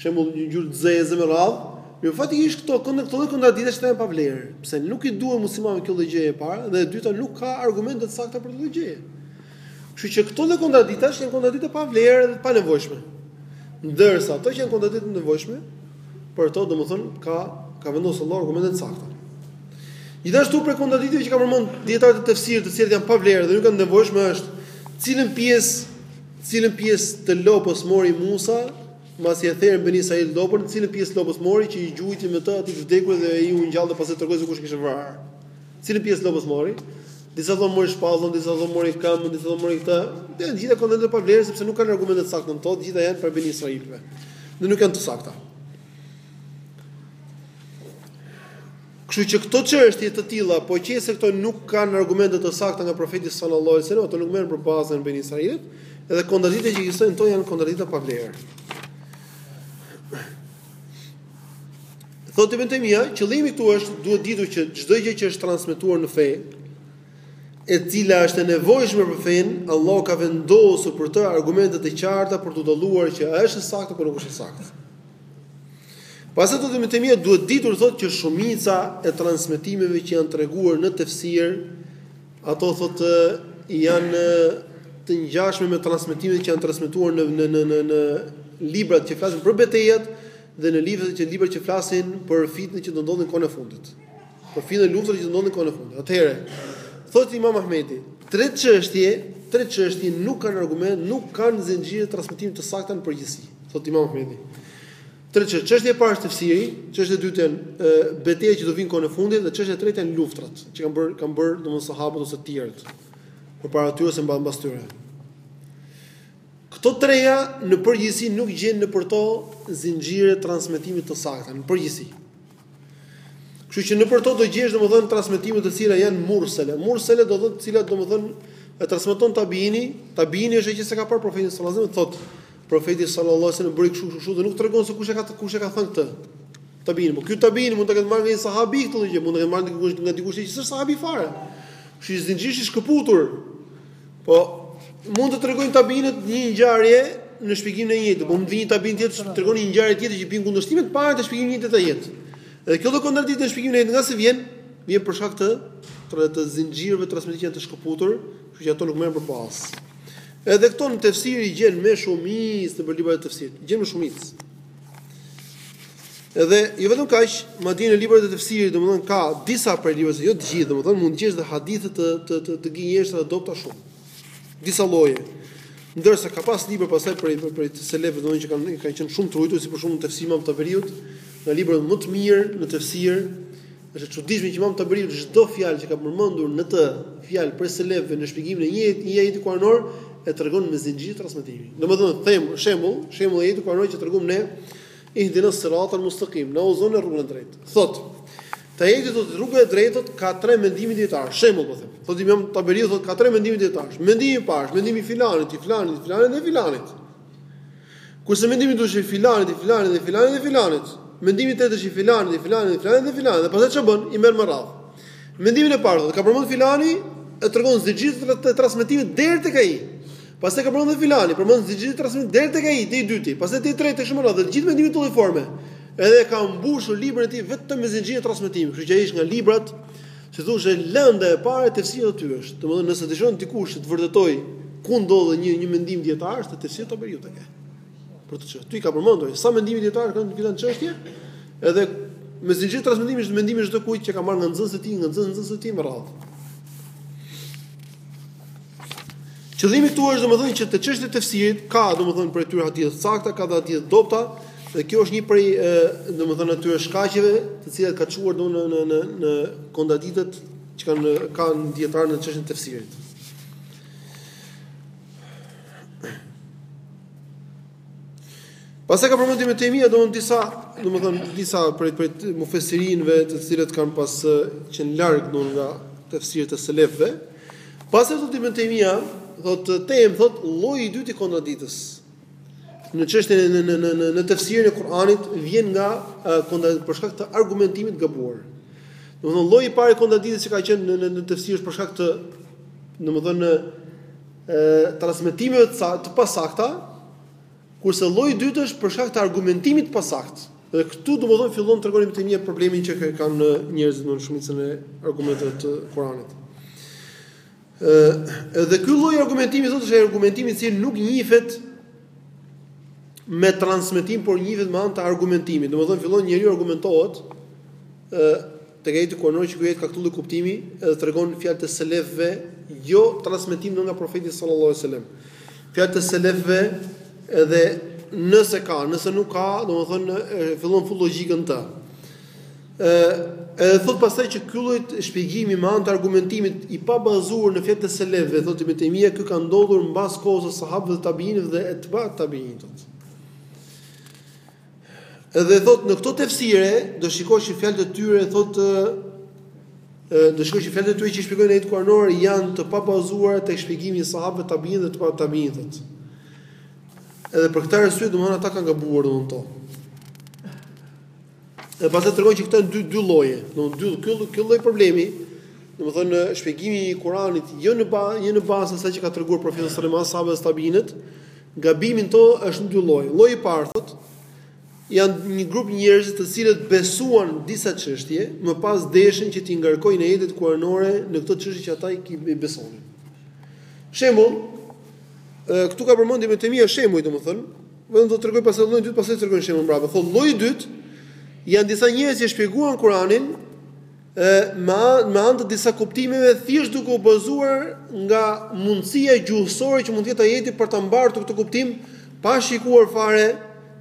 shembull një ngjyrë të zezë me radhë. Mirë, faktikisht këto këto këto lloj kontradiktash janë pa vlerë, pse nuk i duhen muslimanëve kjo lloj gjëje e para dhe e dyta nuk ka argumente të sakta për këtë lloj gjëje. Kështu që këto lloj kontradiktash janë kontradikta pa vlerë dhe të panevojshme. Ndërsa ato që janë kontradikta të nevojshme, për to, domethënë ka ka vendosur Allahu argumente të sakta. Gjithashtu prej kontradiktave që kanë përmend dijetarët e tefsirit, të cilat janë pa vlerë dhe nuk janë nevojshme është cilën pjesë, cilën pjesë të lopës mori Musa, pasi e therën Beni Israil lopën, cilën pjesë lopës mori që i gjuajti me të atë të vdekur dhe ai u ngjall dhe pastaj tregoi se kush kishte vrarë. Cilën pjesë lopës mori? Disa thonë mori shpatullën, disa thonë mori këmbën, disa thonë mori këtë. Dhe të gjitha kontradiktat pa vlerë sepse nuk kanë argumente të sakta në to, të gjitha janë prej beni israilëve. Dhe nuk janë të sakta. Kështu që këto çështje të tilla, po qe se këto nuk kanë argumente të sakta nga profeti sallallahu alajhi wasallam, ato nuk merren për bazë në beni israilët, edhe kontradiktat që ekzistojnë to janë kontradikta pa vlerë. Thotë Ibn Taymija, qëllimi këtu është duhet ditur që çdo gjë që është transmetuar në fe, e cila është e nevojshme për fenë, Allahu ka vendosur për të argumente të qarta për të dalluar që a është e saktë apo nuk është e saktë. Pastaj thotë Ibn Taymija duhet ditur thotë që shumica e transmetimeve që janë treguar në tefsir Ato thotë janë të ngjashme me transmetimet që janë transmetuar në në në në në librat që flasin për betejat dhe në librat që librat që flasin për fitnet që do ndodhin kohën e fundit. Për fitne e luftra që do ndodhin kohën e fundit. Atëherë, thotë Imam Ahmedi, tre çështje, tre çështje nuk kanë argument, nuk kanë zinxhirë transmetimi të saktë në përgjithësi. Thotë Imam Ahmedi. Tre çështje e parë është tefsiri, çështja e dytë janë betejat që do vinë kohën e fundit dhe çështja e tretë janë luftrat që kanë bërë kanë bërë domethënë sahabët ose të tjerët përpara tyre ose mbas tyre. Këto treja në përgjithësi nuk gjen nëpër to zinxhire transmetimi të sakta, në përgjithësi. Kështu që nëpër to do gjesh domethënë transmetime të cilat janë mursale. Mursale do të thotë të cilat domethënë e transmeton tabiini, tabiini është ai që s'e ka parë profetin sallallahu alajhi wasallam, thotë profeti sallallahu alajhi wasallam bëri kështu kështu kështu dhe nuk tregon se kush e ka kush e ka thënë këtë. Tabiini, por ky tabiini mund të ketë marrë një sahabi këtë gjë, mund të ketë marrë dikush nga dikush tjetër që s'është sahabi fare. Kështu që zinxhiri është i shkëputur. Po mund të tregojnë tabinët një ngjarje në shpjegimin e një ajeti, por mund të një tabin tjetër të tregon një ngjarje tjetër që bie në kundërshtim me të parën te shpjegimi i njëjtit ajet. Dhe kjo do kontradiktë në shpjegimin e një ajeti nga se vjen, vjen për shkak të të, të zinxhirëve të transmetimit që janë të shkëputur, kështu që ato nuk merren për bazë. Edhe këto në tefsir i gjen me shumicë në librat e tefsirit, gjen me shumicë. Edhe jo vetëm kaq, madje në librat e tefsirit, domethënë ka disa prej librave, jo të gjithë, domethënë mund të gjesh dhe hadithe të të të, të gënjeshtra të dobta shumë. Disa lloje. Ndërsa ka pas libra pastaj prej prej selefëve domethënë që kanë kanë qenë shumë të rujtur, si për shembull tefsiri i Imam Taberiut, nga librat më të mirë në tefsir, Është e çuditshme që Imam Taberiu çdo fjalë që ka përmendur në të fjalë prej selefëve në shpjegimin e një ajeti, një ajeti kuranor e tregon me zinxhir transmetimi. Domethënë, them shembull, shembull ajeti kuranor që tregon ne Ihdina siratal mustaqim, na udhëzo në rrugën e drejtë. Thot, te ajeti te rruga e drejtë ka tre mendime dijetarësh. Shembull po them. Thot Imam Taberiu thot ka tre mendime dijetarësh. Mendimi i parë, mendimi i filanit, i filanit, i filanit dhe filanit. Kurse mendimi i dytë është i filanit, i filanit dhe i filanit dhe filanit. Mendimi i tretë është i filanit, i filanit dhe i filanit dhe filanit. Dhe pastaj çfarë bën? I merr me radhë. Mendimin e parë thotë, e ka përmend filani, e tregon zinxhirin e transmetimit deri tek ai. Pastaj e ka përmend dhe filani, përmend zinxhirin e transmetimit deri tek ai, te i dyti. Pastaj te i treti, kështu me radhë, dhe gjithë mendimet në këtë formë. Edhe ka mbushur librin e tij vetëm me zinxhirë transmetimi, kështu që ai është nga librat Si të thuash lënda e parë e tefsirit aty është. Domethënë nëse dëshiron dikush të vërtetojë ku ndodhet një një mendim dijetarësh te tefsiri i Taberiut e ke. Për çfarë? Aty i ka përmendur sa mendime dijetarësh ka në këtë çështje? Edhe me zinxhir transmetimi është mendimi i çdokujt që ka marrë nga nxënësit e tij, nga nxënësit e tij me radhë. Qëllimi këtu është domethënë që te çështjet e tefsirit ka domethënë prej tyre hadithe të sakta, ka dhe hadithe të dobta, dhe kjo është një prej domethënë atyre shkaqeve të cilat ka çuar domethënë në në në kontradiktat që kanë kanë dijetarët në çështjen e tefsirit. Pastaj ka përmendur Ibn Tejmija, domethënë disa, domethënë, disa prej, prej mufesirinëve të cilët kanë pas qenë larg nga tefsiret e selefëve. Pastaj thotë Ibn Tejmija, thotë Tejm, thotë lloji i dytë i kontradiktës. Në çështjen në, në, në, në tefsirin e Kur'anit, vjen nga kontra, për shkak të argumentimit gabuar. Domethënë, lloji i parë i kontradiktës që ka qenë në, në, në tefsir për shkak të, domethënë, transmetimeve të pasakta, kurse lloji i dytë është për shkak të argumentimit të pasaktë. Dhe këtu domethënë fillon tregon Ibn Tejmija problemin që kanë njerëzit në shumicën e argumenteve të Kuranit. Ëh, edhe ky lloj argumentimi thotë se argumentimi i cili nuk njihet me transmetim, por njihet me anë të argumentimit. Domethënë fillon njeriu argumentohet, ëh, Tek ajeti kuranor që ky ajet ka këtë lloj kuptimi, edhe tregon fjalët e selefëve, jo transmetim nga profeti sallallahu alajhi wasallam. Fjalët e selefëve edhe nëse ka, nëse nuk ka, domethënë fillon fut logjikën të. Ë edhe thot pastaj që ky lloj shpjegimi me anë të argumentimit i pabazuar në fjalët e selefëve, thotë Ibn Tejmija, ky ka ndodhur mbas kohës së sahabëve dhe tabiinëve dhe etba tabiinëve. Edhe thot në këto tefsire do shikosh që fjalët e tyre thot do shikosh që fjalët e tyre që shpjegojnë ajetet kuranore janë të pabazuara tek shpjegimi i sahabëve, tabiinëve dhe etba tabiinëve. Edhe për këtë arsye domthonë ata kanë gabuar domthonë në to. Dhe pastaj tregon që këto janë dy dy lloje, domthonë dy ky ky lloj problemi, domthonë shpjegimi i Kuranit jo në ba, jo në bazë asaj që ka treguar profeti sallallahu alajhi wasallam sahabët tabiinët, Gabimi në to është në dy lloje. Lloji i parë thotë janë një grup njerëz të cilët besuan disa çështje, më pas deshën që t'i ngarkojnë ajetet kuranore në këto çështje që ata i besonin. Shembull, këtu ka përmendur Ibn Tejmija shembuj, domethënë, vetëm do të tregoj pas llojit dytë, pastaj të tregoj shembull mbrapa. Thotë lloji i dytë janë disa njerëz që shpjeguan Kur'anin me me anë të disa kuptimeve thjesht duke u bazuar nga mundësia gjuhësore që mund të jetë ajeti për ta mbartur këtë kuptim pa shikuar fare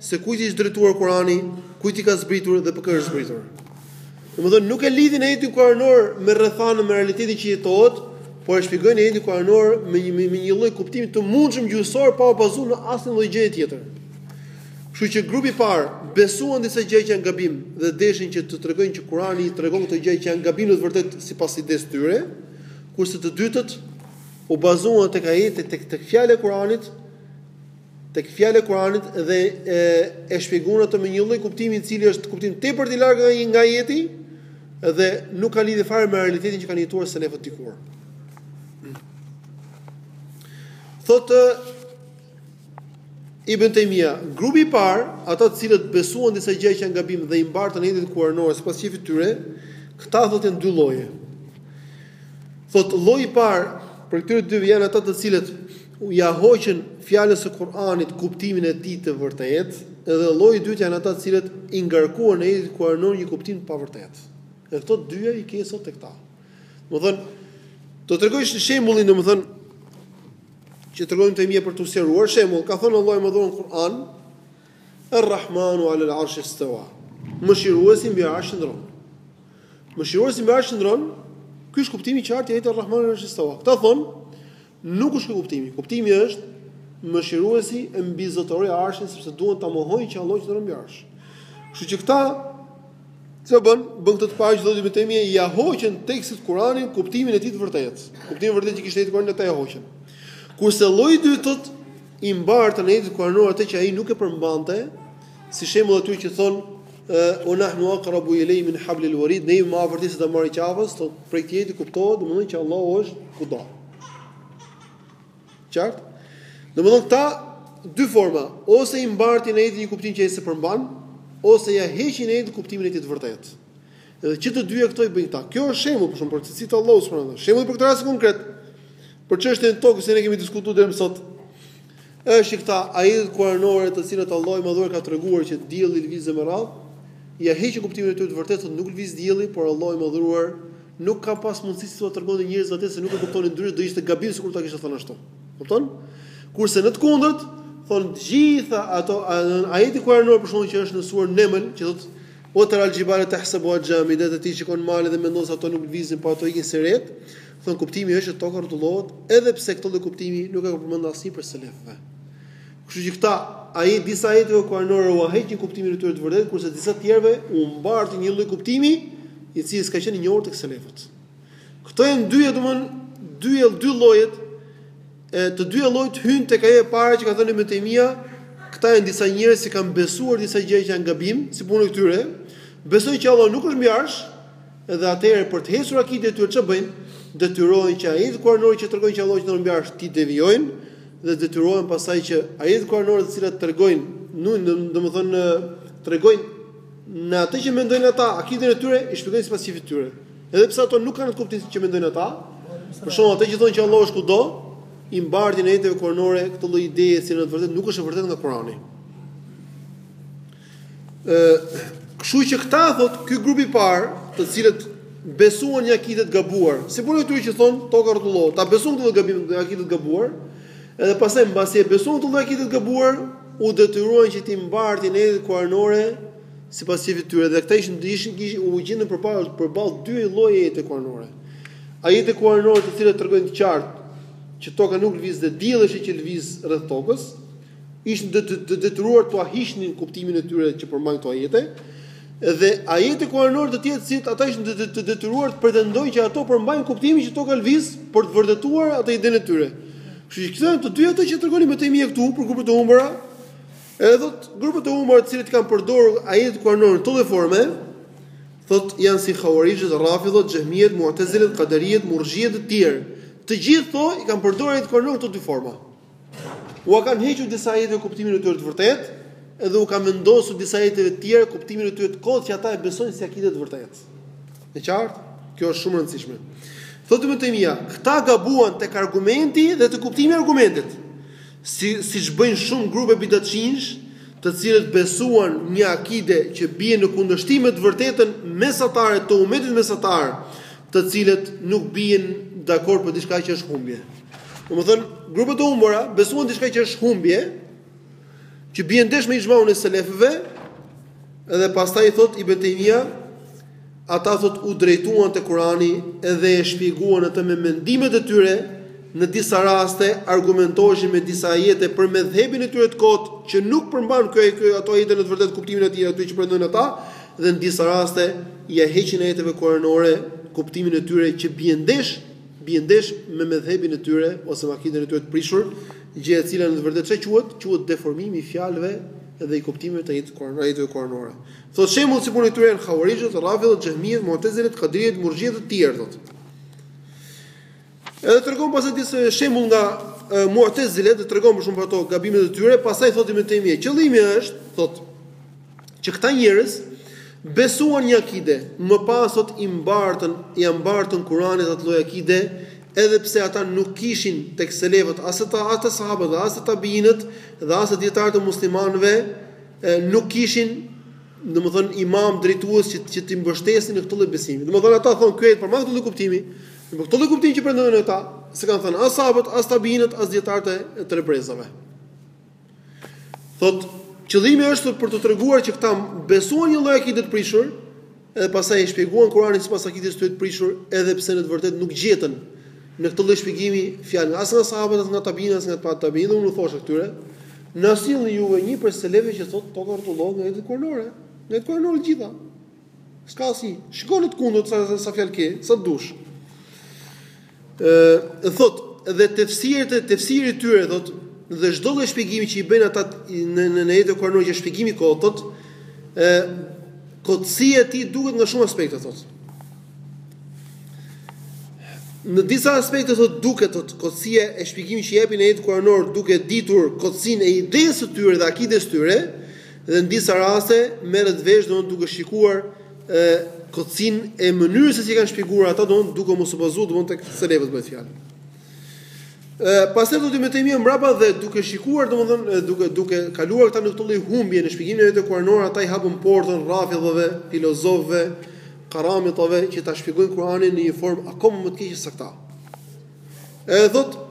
se kujt i është drejtuar Kurani, kujt i ka zbritur dhe për kë është zbritur. Domethënë nuk e lidhin ajetin kuranor me rrethanën me realitetin që jetohet, por e shpjegojnë ajetin kuranor me një me një lloj kuptimi të mundshëm gjuhësor pa u bazuar në asnjë lloj gjëje tjetër. Kështu që grupi i parë besuan disa gjëra që janë gabim dhe deshin që të tregojnë që Kurani i tregon këto gjëra që janë gabim në të vërtetë sipas idesë tyre, kurse të dytët u bazuan tek ajeti tek tek fjala e Kuranit, tek fjala e Kuranit dhe e, e shpjeguan atë me një lloj kuptimi i cili është kuptim tepër i largët nga nga ajeti dhe nuk ka lidhje fare me realitetin që kanë jetuar selefët dikur. Thotë Ibn Taymija, Grupi i parë, ata të cilët besuan disa gjëra që janë gabim dhe i mbartën ajetet kuranore sipas qejfit të tyre, këta thotë janë dy lloje. Thotë lloji i parë prej këtyre dyve janë ata të cilët ja hoqën fjalës së Kur'anit kuptimin e tij të vërtetë, dhe lloji i dytë janë ata të cilët i ngarkuan ajetit kuranor një kuptim të pavërtetë. Dhe këto të dyja i ke sot tek ta. Domethënë, do të tregoj shembullin, domethënë, Që tregojmë, t'i themi për t'u sqaruar, shembull, ka thënë Allahu i Madhëruar në Kur'an, Ar-Rahmanu 'ala al-'arshi istawa. Mëshiruesi mbi arsh qëndron. Mëshiruesi mbi arsh qëndron. Ky është kuptimi i qartë i ajetit Ar-Rahmanu 'ala al-'arshi istawa. Këta thonë, nuk është ky kuptimi. Kuptimi është mëshiruesi e mbizotëroi arshin sepse duan ta mohojnë që Allahu qëndron mbi arsh. Kështu që këta Çfarë bënë? Bënë këtë të parë që thotë ata ia hoqën tekstit kuranor kuptimin e tij të vërtetë. Kuptimin e vërtetë që kishte Kur'ani ata ja hoqën. Kurse lloji i dytë thotë i mbartën ajetit kuranor atë që ai nuk e përmbante, si shembull aty që thon o nahnu aqrabu ilay min hablil warid, jemi më afër se damari i qafës, thotë prej këtij ajeti kuptohet domthonjë që Allahu është kudo. Qartë? Domethënë këta dy forma, ose i mbartin ajetit një kuptim që ai s'e përmban, ose ja heqin ajetit kuptimin e tij të vërtetë. Edhe që të dyja këto i bëjnë këta. Kjo është shembull për shembull për cilësitë e Allahut subhanahu wa taala. Shembull për këtë rast konkret. Për çështjen e tokës që ne kemi diskutuar deri më sot. Është këta ajetet kuranore të cilat Allahu i madhëruar ka treguar që dielli lëviz e me radhë, ja heqin kuptimin e tyre të vërtetë se nuk lviz dielli, por Allahu i madhëruar Nuk ka pas mundësi si t'ua tregonte njerëzve atë se nuk e kuptonin ndryshe do ishte gabim sikur ta kishte thënë ashtu. Kupton? Kurse në të kundërt, thon gjitha ato ajetin kuranor për shembull që është në surën Neml, që thotë ue teral xhibale tehsebuha xhamideten, ti shikon malet dhe mendon se ato nuk lëvizin, po ato ikin si retë, thonë kuptimi është që toka rrotullohet, edhe pse këtë lloj kuptimi nuk e ka përmendur asnjë prej selefëve. Kështu që këta ajet disa ajeteve kuranore ua heqin kuptimin e tyre të vërtetë, kurse disa të tjerëve u mbartin një lloj kuptimi, i cili s'ka qenë i njohur tek selefët. Këto janë dy, domthonë, dy e dy llojet e të dy llojet hyjnë tek ajo e para që ka thënë Ibn Taymija, këta janë disa njerëz që kanë besuar disa gjëra që janë gabim, si puna e këtyre, besojnë që Allahu nuk është mbi arsh, Dhe atëherë për të ndrequr akiden e tyre ç'bëjnë? Detyrohen që ajetet kuranore që tregojnë që Allahu qëndron mbi arsh t'i devijojnë dhe detyrohen pastaj që ajetet kuranore të cilat tregojnë, domethënë tregojnë në atë që mendojnë ata, akiden e tyre i shpjegojnë sipas qejfit të tyre. Edhe pse ato nuk kanë atë kuptim që mendojnë ata, për shembull ata që thonë që Allahu është kudo, i mbartin ajeteve kuranore këtë lloj ideje që në të vërtetë nuk është e vërtetë nga Kurani. Ë Kështu që këta thotë, ky grup i parë, të cilët besuan një akide të gabuar, si puna e atyre që thonë toka rrotullohet, ata besuan këtë gabim këtë akide të gabuar, edhe pastaj mbasi e besuan këtë akide të gabuar, u detyruan që t'i mbartin ajetet kuranore sipas qejfit tyre dhe këta ishin ishin ishin u gjendën përpara përballë dy lloje ajete kuranore. Ajete kuranore të cilat tregojnë të qartë që toka nuk lviz dhe dielli është që lviz rreth tokës, ishin të detyruar t'ua hiqnin kuptimin e tyre që përmbajnë këto ajete, dhe ajete kuranore të tjera të cilat ata ishin të detyruar të pretendojnë që ato përmbajnë kuptimin që toka lviz për të vërtetuar atë idenë e tyre. Kështu që këto janë të dyja ato që tregon Ibn Taymija këtu për grupet e humbura. Edhe thot grupet e humbura të cilët i kanë përdorur ajetet kuranore në këto dy forma, thot janë si Hauarixhët, Rafidët, Xhehmijet, Mu'tezilet, Kaderijet, Murxhiet e të tjerë. Të gjithë thot i kanë përdorur ajetet kuranore në këto dy forma. Ua kanë hequr disa ajeteve kuptimin e tyre të vërtetë, edhe u kanë vendosur disa ajeteve të tjera kuptimin e tyre të kotë që ata e besojnë si akide të vërtetë. Në qartë, kjo është shumë e rëndësishme. Thotë Ibn Taymija, këta gabuan tek argumenti dhe te kuptimi i argumentit. Si siç bëjnë shumë grupe bidatçinjsh, të cilët besuan një akide që bie në kundërshtim me të vërtetën mesatare të umetit mesatar, të cilët nuk bien dakord për diçka që është humbje. Domethënë, grupet e humbura besuan diçka që është humbje, që bie ndesh me ixhmaun e selefëve, edhe pastaj thot Ibn Taymija, ata thot u drejtuan te Kurani edhe e shpjeguan atë me mendimet e tyre, në disa raste argumentoheshin me disa ajete për medhhebin e tyre të kot, që nuk përmban kjo kjo ato ajete në të vërtetë kuptimin e tyre atë që pretendojnë ata, dhe në disa raste ia heqin ajeteve kuranore kuptimin e tyre që bie ndesh bie ndesh me medhhebin e tyre ose me akiden e tyre të prishur, gjë e cila në të vërtetë çfarë quhet? Quhet deformim i fjalëve dhe i kuptimeve të ajetit kuranor, ajeteve kuranore. Thotë shembull si puna e këtyre janë Hauarixhët, Rafidët, Xhehmijet, Mu'tezilet, Kaderijet, Murxhiet dhe të tjerë thotë. Edhe tregon pastaj disa shembuj nga Mu'tezilet dhe tregon për shembull ato gabimet e tyre, pastaj thotë Ibn Taymija, qëllimi është, thotë që këta njerëz besuan një akide, më pas thot i mbartën, ja mbartën Kur'anit atë lloj akide, edhe pse ata nuk kishin tek selefët as ata as te sahabët dhe as te tabiinët dhe as te dijetarët e muslimanëve nuk kishin domethën imam drejtues që që t'i mbështesin në këtë lloj besimi. Domethën ata thon ky ajet përmban këtë lloj kuptimi, por këtë lloj kuptimi që pretendojnë ata, s'e kanë thënë as sahabët, as tabiinët, as dijetarët e tre brezave. Thot, qëllimi është për të treguar që këta besuan një lloj akide të prishur, edhe pastaj e shpjeguan Kur'anin sipas akides së të prishur, edhe pse në të vërtetë nuk gjetën në këtë lloj shpjegimi fjalë as nga sahabët as nga tabiinët as nga atba'ut tabiin, dhe unë u thosha këtyre, na sillni juve një prej selefëve që thotë toka rrotullohet nga ajetet kuranore, nga ajetet kuranore të gjitha. Ska asnjë. Shiko në të kundërt sa sa fjalë ke, sa dush. Ë thot dhe tefsiret e tefsiri i tyre thot dhe çdo lloj shpjegimi që i bëjnë ata në në ajetet kuranore është shpjegim i kotë thot ë kotësia e tij duket nga shumë aspekte thot. Në disa aspekte thot duket thot kotësia e shpjegimit që japin në ajetet kuranore duke ditur kotësinë e idesë së tyre dhe akides së tyre, dhe në disa raste merret vesh domthonë duke shikuar ë kotësinë e mënyrës se si kanë shpjeguar ata domthonë duke mos u bazuar domthonë tek selefët bëhet fjalë. Ë pastaj do e themi mbrapa dhe duke shikuar domthonë duke duke kaluar këta në këtë lloj humbje në shpjegimin e ajeteve kuranore ata i hapën portën rafidhëve, filozofëve, karamitave që ta shpjegojnë Kur'anin në një formë akoma më të keqe se këta. Edhe thotë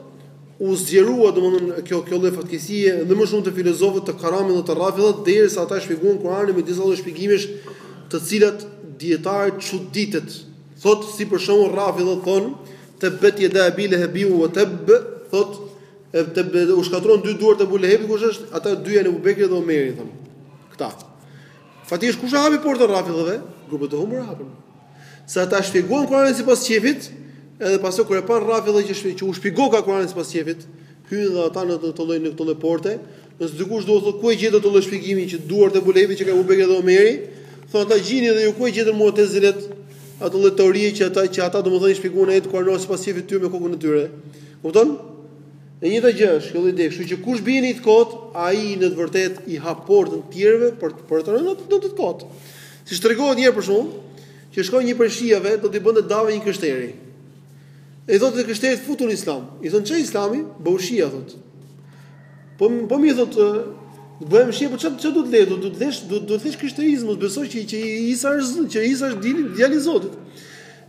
u zgjerua domethënë kjo kjo lloj fatkeqësie dhe më shumë te filozofët te Karamitët dhe te Rafidhët derisa ata shpjeguan Kur'anin me disa lloj shpjegimesh të cilat dijetarët çuditen thotë si për shembull Rafidhët thonë tebbet yeda ebi lehebi wa tebb thotë edhe u shkatruan dy duart e Abu Lehebit kush janë ata dy janë Abu Bekri dhe Omeri thonë këta faktikisht kush e hapi portën Rafidhëve grupet e humbura e hapën Se ata shpjeguan Kur'anin sipas qefit, edhe pastaj kur e panë rafidhët që shpjegoi që u shpjegoka Kur'ani sipas qefit, hynë dhe ata në këtë lloj në këtë lloj porte, nëse dikush u thotë ku e gjetët këtë lloj shpjegimi që duart e Ebu Lehebit qenka Abu Bekri dhe Omeri, thonë ata gjini dhe ju ku e gjetën Mu'tazilet atë lloj teorie që ata që ata domethënë i shpjeguan ajetet e Kur'anit sipas qefit të tyre me kokën e tyre. Kupton? E njëjta gjë është kjo ide, kështu që kush bie në këtë kot, ai në të vërtetë i hap portën të tjerëve për për të rënë në të kotë. Siç tregohet një herë për shembull, që shkoi një prej shijave do t'i bënte dave një të krishteri. E i thotë të krishterit futu në Islam. I thotë ç'është Islami? Bëhu shia thotë. Po po mirë thotë të bëhem shia, po çfarë do të lë, do të lësh, do të lësh krishterizmin, beson që që Isa është që Isa është bir djali i Zotit.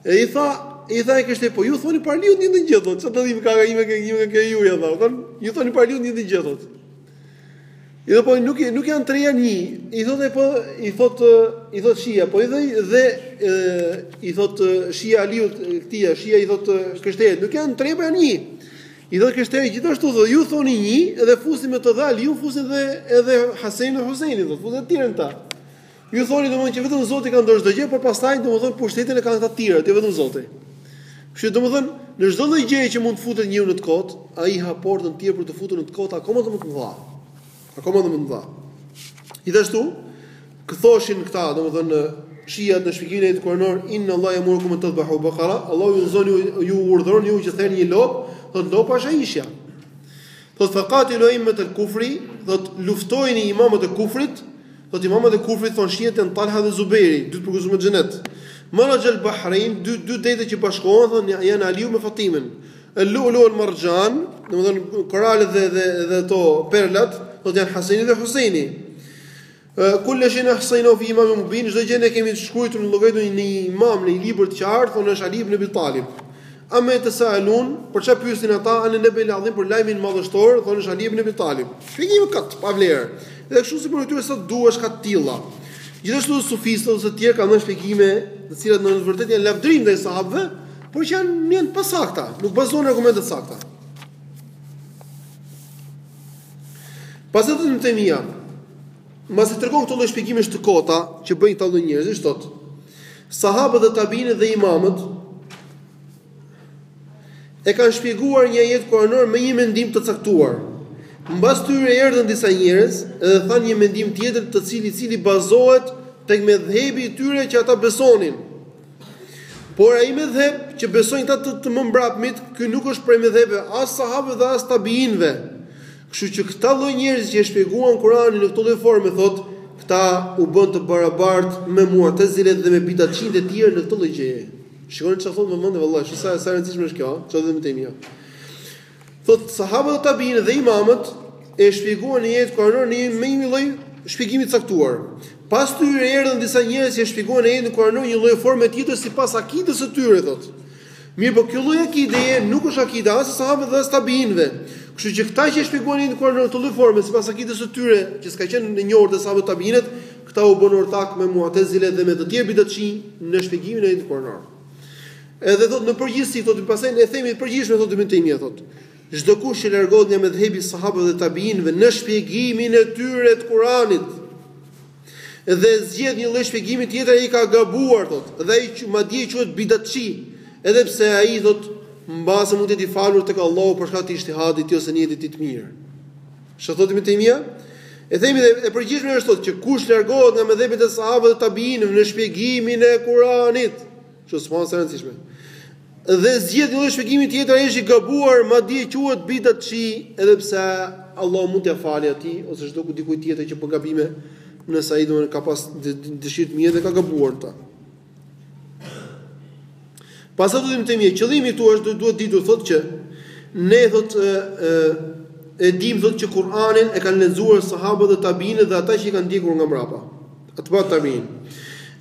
E i tha, i tha i krishteri, po ju thoni për Aliun të njëjtën gjë thotë, çfarë dallimi ka imja ka imja nga juaja thotë. Ju thoni për Aliun të njëjtën gjë thotë. I thotë po nuk nuk janë tre janë një. I thotë po i thotë i thotë Shia, po i dhe dhe e, i thotë Shia Aliut këtij, Shia i thotë të krishterit, nuk janë tre po janë një. I thotë i krishteri gjithashtu thotë ju thoni një dhe fusni me të dhe Aliun, fusni dhe edhe Hasanin e Husejnin, thotë fusni të tjerë në ta. Ju thoni domthonjë që vetëm Zoti ka në dorë çdo gjë, por pastaj domthonjë pushtetin e kanë këta të tjerët, jo vetëm Zoti. Kështu domthonjë, në çdo lloj gjëje që mund të futet njeriu në të kot, ai hap portën e tij për të futur në të kot akoma më të mëdha. Akoma më të mëdha. Gjithashtu, që thoshin këta, domthonjë shiat në shpjegimin e ajetit kuranor inna allah yamurukum an tadhbahu baqara Allahu ju ju urdhëron ju që therni një lopë thotë lopa është Aishja Thot faqatilu aimet el kufri, thot luftojini imamët e kufrit, thot imamët e kufrit thon shiat janë Talha dhe Zubejri, dy të përgëzuar me xhenet. Maraj el Bahrein, dy dy dete që bashkohen thon janë Aliu me Fatimen. El Lulu el Marxhan, domethën koralet dhe dhe dhe ato perlat, thot janë Haseni dhe Huseini. Kulle shejin ehsajnahu fi imamin mubin, çdo gjë ne e kemi të shkujtur në logajtu një një imam në një libër të qartë, thonë është Ali bin Ebi Talib. Amme jetesaelun, për çfarë pyesin ata, anin nebeil adhim për lajmin madhështor, thonë është Ali bin Ebi Talib. Shpjegim i kotë, pa vlerë. Dhe kështu si puna e tyre sa të duash ka të tilla. Gjithashtu dhe sufistët dhe të tjerë kanë shpjegime të cilat në të vërtetë janë lavdërim ndaj sahabëve, por që janë të pasakta, nuk bazohen në argumente të sakta. Pastaj Ibn Tejmija, mbasi tregon këto lloj shpjegimesh të kota që bëjnë këta lloj njerëzish, thotë, sahabët dhe tabiinët dhe imamët, e kanë shpjeguar një ajet kuranor me një mendim të caktuar. Mbas tyre erdhën disa njerëz edhe thanë një mendim tjetër të cili i cili bazohet tek medhhebi i tyre që ata besonin. Por ai medhheb që besojnë këta të të mbrapmit, ky nuk është prej medhhebit as sahabëve dhe as tabiinëve. Kështu që këta lloj njerëzish që e shpjeguan Kur'anin në këtë lloj forme thotë, këta u bënë të barabartë me Mu'tezilet dhe me bidatçinjtë e tjerë në këtë lloj gjëje. Shikoni çfarë thotë me vëmendje vallahi, sa sa e rëndësishme është kjo, çfarë thotë Ibn Taymija. Thot sahabët e tabiinët dhe imamët e shpjeguan ajetin kuranor në një me një lloj shpjegimi të caktuar. Pas tyre erdhën disa njerëz që e shpjeguan ajetin kuranor në një lloj forme tjetër sipas akidës së tyre, thot. Mirëpo kjo lloj akide nuk është akide as e sahabëve as tabiinëve. Kështu që këta që e shpjeguan ajetin kuranor në këtë lloj forme sipas akidës së tyre, që s'ka qenë e njohur te sahabët tabiinët, këta u bënë ortak me Mu'tazilet dhe me të tjerë bidatçinj në shpjegimin e ajetit kuranor. Edhe thotë në përgjithësi thotë pastaj ne themi të përgjithshme thotë Ibn Taymija thotë çdo kush që largohet nga medhhebi i sahabëve dhe tabiinëve në shpjegimin e tyre të Kuranit dhe zgjedh një lloj shpjegimi tjetër ai ka gabuar thotë dhe ai madje quhet bidatçi edhe pse ai thotë mbase mund të jetë i falur tek Allahu për shkak të ixhtihadit të tij ose nijetit të mirë. Çfarë thotë Ibn Taymija? E themi ide e përgjithshme është thotë që kush largohet nga medhhebi i sahabëve dhe tabiinëve në shpjegimin e Kuranit, shumë pikë e rëndësishme. Dhe zgjedh një lloj shpjegimi tjetër ai është i gabuar, madje quhet bidatçi, edhe pse Allahu mund t'ia falë atij ose çdo ku dikujt tjetër që bën gabime, nëse ai domethënë ka pas dëshirë të mirë dhe ka gabuar ta. Pastaj thotë Ibn Taymija, qëllimi këtu është duhet ditur thotë që ne thotë e, e dimë thotë që Kur'anin e kanë lexuar sahabët dhe tabiinët dhe ata që i kanë ndjekur nga mbrapa. Atba tabiin.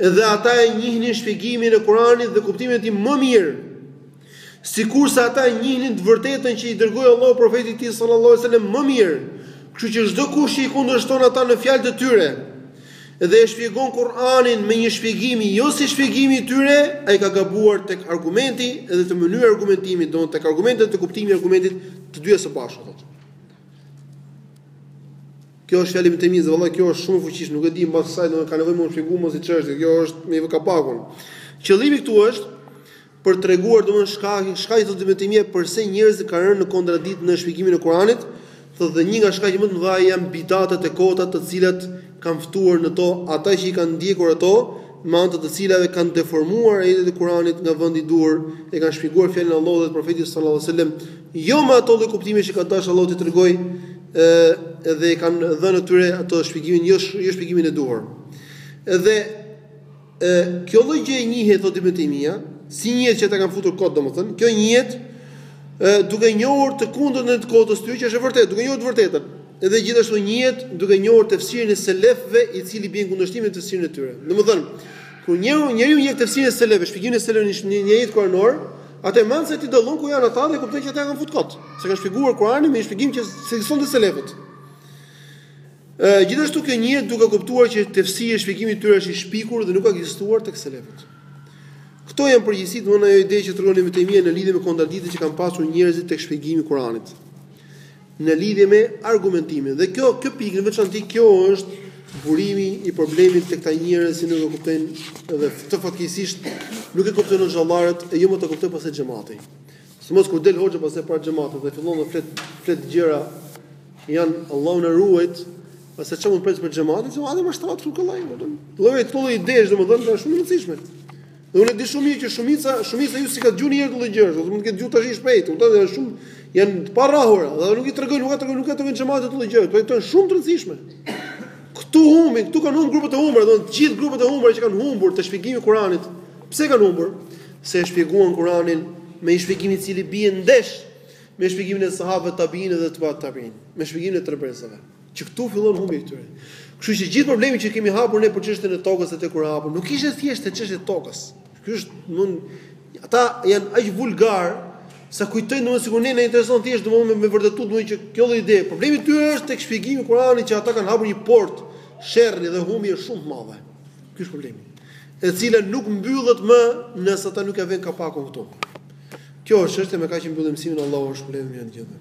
Dhe ata e njihnin shpjegimin e Kur'anit dhe kuptimin e tij më mirë Sikurse ata e njihnin të vërtetën që i dërgoi Allahu profetit të tij sallallahu alaihi wasallam më mirë, kështu që çdo kush që i kundërshton ata në fjalët e tyre dhe e shpjegon Kur'anin me një shpjegim jo si shpjegimi i tyre, ai ka gabuar tek argumenti dhe te mënyrë argumentimi, domethënë tek argumenti edhe te kuptimi i argumentit të dyja së bashku thotë. Kjo është fjala e Ibn Taymijes, vallahi kjo është shumë e fuqishme, nuk e di mbas kësaj domethënë a ka nevojë më të shpjegoj këtë çështje, kjo është me i vënë kapakun. Qëllimi këtu është për të treguar domethënë shkaqin, shkakun thotë Ibn Taymija përse njerëzit kanë rënë në kontradiktë në shpjegimin e Kuranit, thotë dhe një nga shkaqet më të mëdha janë bidatet e kota të cilat kanë ftuar në to ata që i kanë ndjekur ato, me anë të cilave kanë deformuar ajetet e Kuranit nga vendi i duhur, e kanë shpjeguar fjalën e Allahut dhe të Profetit sallallahu alajhi wasallam, jo me ato lloj kuptimesh që ka dashur Allahu t'i tregojë ë dhe i kanë dhënë atyre ato shpjegime jo jo shpjegimin e duhur. Edhe E kjo lloj gjëje njihet thotë Ibn Taymija, si njihet që ata kanë futur kot domethënë, kjo njihet ë duke njohur të kundërtën e të kotës tyre që është e vërtetë, duke njohur të vërtetën. Edhe gjithashtu njihet duke njohur tefsirin e selefëve, i cili bie në kundërshtim me tefsirin e tyre. Domethënë, kur njeriu njeriu njeh tefsirin e selefëve, shpjegimin e selefëve në një ajet kuranor, atëherë menjëherë ti dallon ku janë ata dhe kupton që ata kanë futur kot. Se kanë shpjeguar Kur'anin me një shpjegim që s'ekziston te selefët. Gjithashtu kjo njihet duke kuptuar që tefsiri, shpjegimi i tyre është i shpikur dhe nuk ka ekzistuar tek selefët. Këto janë në përgjithësi domthonë ajo ide që tregon Ibn Taymija në lidhje me kontradiktën që kanë pasur njerëzit tek shpjegimi i Kuranit. Në lidhje me argumentimin. Dhe kjo kjo pikë në veçanti kjo është burimi i problemit te këta njerëz që nuk e kuptojnë domethënë fatkeqësisht nuk e kuptojnë hoxhallarët e jo më ta kuptojë pastaj xhemati. Sidomos kur del hoxha pastaj para xhematit dhe fillon të flet flet gjëra që janë Allahu na ruajt, pastaj çfarë mund të presësh për xhematin, xhemati mashtrohet kollaj, domethënë. Lloje të lloj idesh domethënë është shumë e rëndësishme. Dhe unë di shumë mirë që shumica, shumica juaj s'e ka dëgjuar një herë këtë gjë, ose mund të ketë dëgjuar tashi shpejt, këto shumë janë të parrahura, dhe nuk i tregojnë, nuk e tregojnë, nuk e tregojnë xhematit këtë gjë, po këto janë shumë të rëndësishme. Këtu humbin, këtu kanë humbur grupet e humbura, domethënë të gjithë grupet e humbura që kanë humbur te shpjegimi i Kuranit, Pse kanë humbur? Se e shpjeguan Kur'anin me një shpjegim i cili bie ndesh me shpjegimin e sahabëve, tabiinëve dhe tba tabiin, me shpjegimin e tre brezave. Që këtu fillon humbja e tyre. Kështu që gjithë problemi që kemi hapur ne për çështjen e tokës atëherë kur hapur, nuk ishte thjesht çështje e tokës. Ky është mund ata janë aq vulgarë sa kujtojnë domethënë sikur ne na intereson thjesht domethënë me, me vërtetu domethënë që kjo lloj ide. Problemi i tyre është tek shpjegimi i Kuranit që ata kanë hapur një portë sherri dhe humbje shumë të madhe. Ky është problemi. e cila nuk mbyllet më nëse ata nuk e vënë kapakun këtu. Kjo është çështja me kaq mbyllim mësimin Allahu ju shpërbleftë të gjithëve.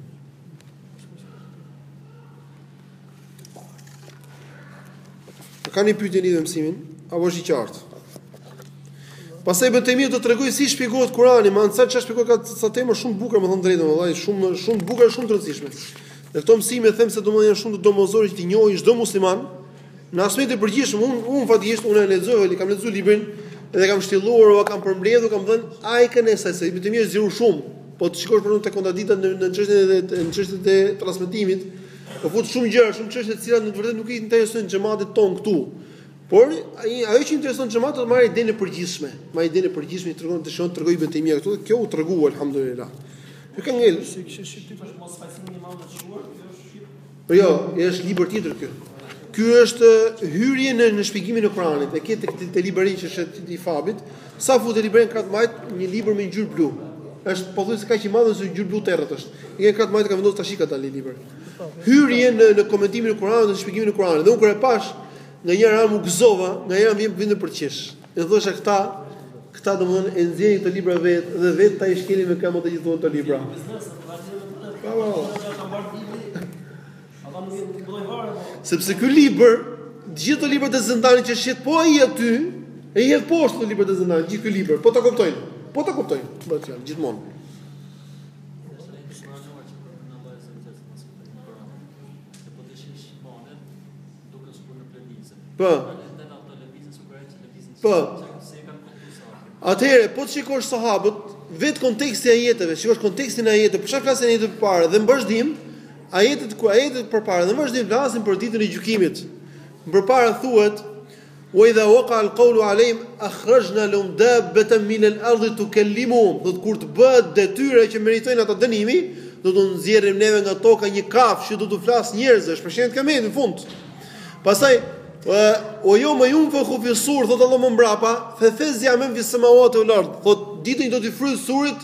Ka një pyetje lidhur me mësimin, apo është i qartë? Pastaj Ibn Tejmije do të tregojë si shpjegohet Kurani, me ane çfarë shpjegohet ka ca tema shumë bukur, me thënë drejtën, vallahi, shumë shumë bukur, shumë të rëndësishme. Në këto mësime them se domethënë janë shumë të domosdoshme që t'i njohë çdo musliman, Në aspektin e përgjithshëm, unë un, faktikisht unë e lexova, e kam lexuar librin dhe kam shtjelluar, ua kam përmbledhur, kam thënë ajkën e saj se Ibn Tejmije është zgjeru shumë. Po të shikosh për shkak te kontradiktat në në çështjen e në çështjen e transmetimit, po fut shumë gjëra, shumë çështje të cilat në të vërtetë nuk i interesojnë xhematit tonë këtu. Por ai ajo që intereson xhematin të marrë idenë e përgjithshme, marrë idenë e përgjithshme që tregon dëshiron të tregojë Ibn Tejmija këtu, kjo u tregua alhamdulillah. Ju kanë ngel, si si si t'i thash mos nga mësimi i madh të shkuar, Po jo, është libër tjetër ky. Ky është hyrje në në shpjegimin e Kuranit. E ke te te libri që është i Fabit, sa futesh librin krah të majtë një libër me ngjyrë blu. Është pothuajse kaq i madh ose ngjyrë blu të errët është. Në krah të majtë kanë vendosur tash ka dalë libër. Hyrje në në komentimin e Kuranit, në shpjegimin e Kuranit. Dhe unë kur e pashë, nga njëra anë u gëzova, nga njëra anë më vinte për të qesh. E thosha këta, këta domethënë e nxjerrin këto libra vetë dhe vetë ata i shkelin me këmbë të gjithë këto libra. Po. po, po. Sepse ky libër, të gjithë librat e Zindanit që shit po ai aty, i hedh poshtë librat e Zindanit, gjithë ky libër, po ta kuptojnë. Po ta kuptojnë, bëhet fjalë gjithmonë. Për. Po. Për. Atëherë, po të shikosh sahabët, vetë konteksti i ajeteve, të shikosh kontekstin e ajeteve, për çfarë flasin ajetet përpara dhe në vazhdim, ajetet ku ajetet përpara dhe në vazhdim flasin për ditën e gjykimit. Më përpara thuhet Wa idha waqa'a al-qawlu 'alayhim akhrajna lahum dabbatan min al-ardhi tukallimuhum, do të thotë kur të bëhet detyrë që meritojnë ata dënimi, do t'u nxjerrim neve nga toka një kafshë që do t'u flasë njerëzve, është prej shenjave të kiametit në fund. Pastaj ue jeume junfekhu fi sur, thotë Allah më mbrapa, fe fezia men fi samawati wal ard, thotë ditën do t'i fryhet surit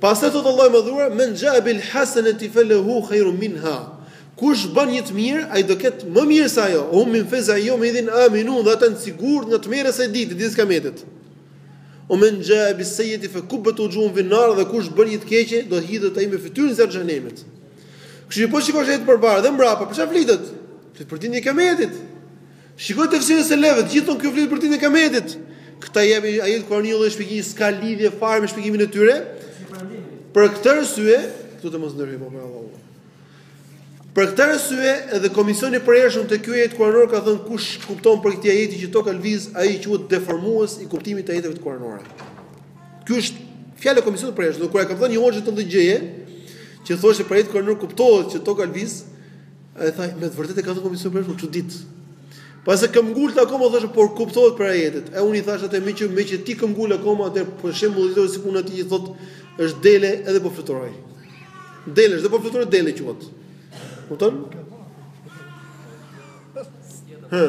Pastaj thotë Allahu i Madhëruar, Men xhae bil hasanati felehu hajrun minha, Kush bën një të mirë, ai do ketë më mirë se ajo, ue hum min fezain jeumeidhin aminun, dhe ata janë të sigurt nga tmerri i asaj dite, ditës së Kiametit. Ue men xhae bis sejjieti fekubbet uxhuhuhum fin nar, dhe kush bën një të keqe, do hidhet ai me fytyrën në zjarr të Xhehenemit. Kështu që po ta shikosh edhe përpara dhe mbrapa, për çfarë flitet? Flet për ditën e Kiametit. Shikoje tefsirin e selefëve, të gjithë thonë ky flet për ditën e Kiametit. Këta i japin ajetit kuranor një lloj shpjegimi s'ka lidhje fare me shpjegimin e tyre. Për këtë arsye, këtu të mos nderojë Allahu. Për këtë arsye, edhe komisioni i përhershëm te ky ajet kuranor ka thënë kush kupton për këtë ajet që toka lviz, ai quhet deformues i kuptimit të ajeteve kuranore. Kjo është fjala e komisionit të përhershëm, kur e ka thënë një hoxhë të ndëgjeje, që thoshte prej ajetit kuranor kuptohet që toka lviz, Ai tha, me të vërtetë ka thënë Komisioni i përhershëm, u çudit. Prapë këmbëngulte akoma thoshte por kuptohet prej ajetit. E unë i thashë atë meqë meqë ti këmbëngul akoma atë për shembull i thotë sikur në ti i thotë është dele edhe po fluturoi. Dele është dhe po fluturoi dele quhet. Kupton? Hë.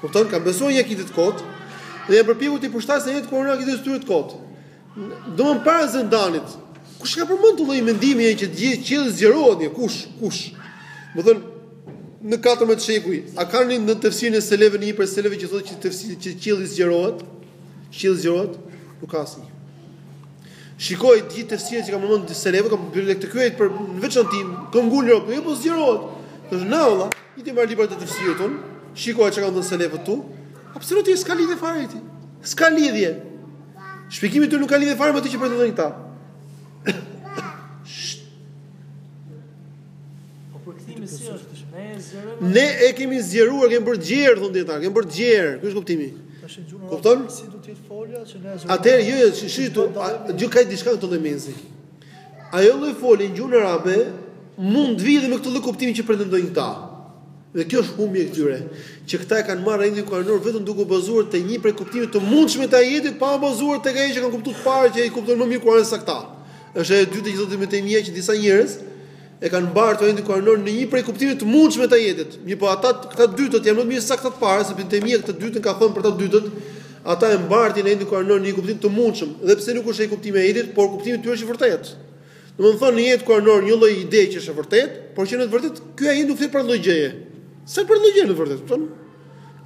Kupton, kanë besuar një akide të kotë dhe janë përpjekur t'i përshtasin ajetin kuranor akides së tyre të kotë. Domethënë para Zendanit, kush ka përmend këtë lloj mendimi që qielli zgjerohet kush, kush. Domethënë në 14 shekuj, a ka në tefsirin e selefëve një prej selefëve që thotë që tefsiri që qielli zgjerohet? Qielli zgjerohet? Nuk ka asnjë. Shikoji të gjithë tefsiret që kanë përmend selefët, kam bërë këtë pyet në veçanti, këmbëngul, jo po zgjerohet. Thashë vallahi, t'i marr librat e tefsirit un, shikoje çka kanë thënë selefët këtu. Absolutisht s'ka lidhje fare ti. S'ka lidhje. Shpjegimi i tyre nuk ka lidhje fare me atë që pretendojnë këta. Po përkthimi si është? Me zgjerë. Ne e kemi zgjeruar, kemi bërë të gjerë thonë dijetarët, kemi bërë të gjerë. Ky është kuptimi. Tash gjurmë. Kupton? Si do të jetë folja që ne zgjerojmë? Atëherë jo, jo, si si do, ju ka diçka këtu në mezi. Ajo lloj folje në gjuhën arabe mund të vijë me këtë lloj kuptimi që pretendojnë këta. Dhe kjo është humbja e këtyre, që këta e kanë marrë rendin kuranor vetëm duke u bazuar te një prej kuptimeve të mundshme të ajetit pa u bazuar tek ajo që kanë kuptuar të parët që e kuptojnë më mirë Kur'anin se këta. Është herë e dytë që thotë Ibn Taymija që disa njerëz e kanë mbartur rendin kuranor në një prej kuptimeve të mundshme të ajetit. Mirpo ata këta të dytët janë më të mirë se sa këta të parët, se Ibn Taymija këta të dytën ka thënë për ta të dytët, ata e mbartin rendin kuranor në një kuptim të mundshëm, dhe pse nuk është ai kuptimi i ajetit, por kuptimi i tyre është i vërtetë. Domethënë në një ajet kuranor një lloj ide që është e vërtetë, por që në të vërtetë ky ajet nuk flet për këtë lloj gjëje. Sa për lloj gjëje në të vërtetë, kupton?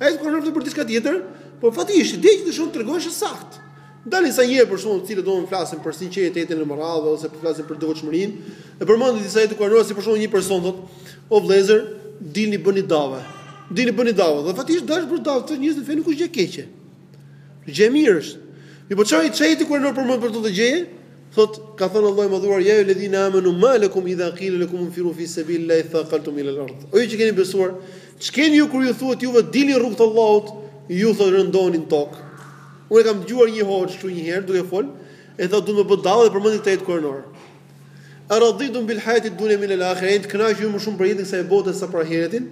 Ajeti kuranor flet për diçka tjetër, por faktikisht ideja që dëshon të tregosh është e saktë. Dalin disa njerëz për shembull të cilët domun flasin për sinqeritetin e moralëve ose po flasin për devotshmërinë, e përmendin disa ajete kuranore si për shembull një person thotë o vëllezër dilni bëni dava. Dilni bëni dava. Dhe faktikisht dalja për dava, t'u thotë njerëzve fenë nuk është gjë e keqe. Gjë e mirë është. Mirëpo çfarë çfarë ajeti kuranor përmend për këtë gjë? Thot ka thënë Allahu i madhëruar ja ejuhel ledhina amanu malakum idha qila lakum infiru fi sabilillahi thaqaltum ila al-ard. O ju që keni besuar, ç'keni ju kur ju thuhet juve dilni në rrugë të Allahut, ju thotë rëndoheni në tokë. Unë e kam dëgjuar një hoxhë kështu një herë duke fol, edhe thotë duhet të bëjmë davë dhe përmendi këtë ajet kuranor. Araditum bil hayati dunya min al akhirah, u kënaqët ju më shumë për jetën e kësaj bote sa për ahiretin.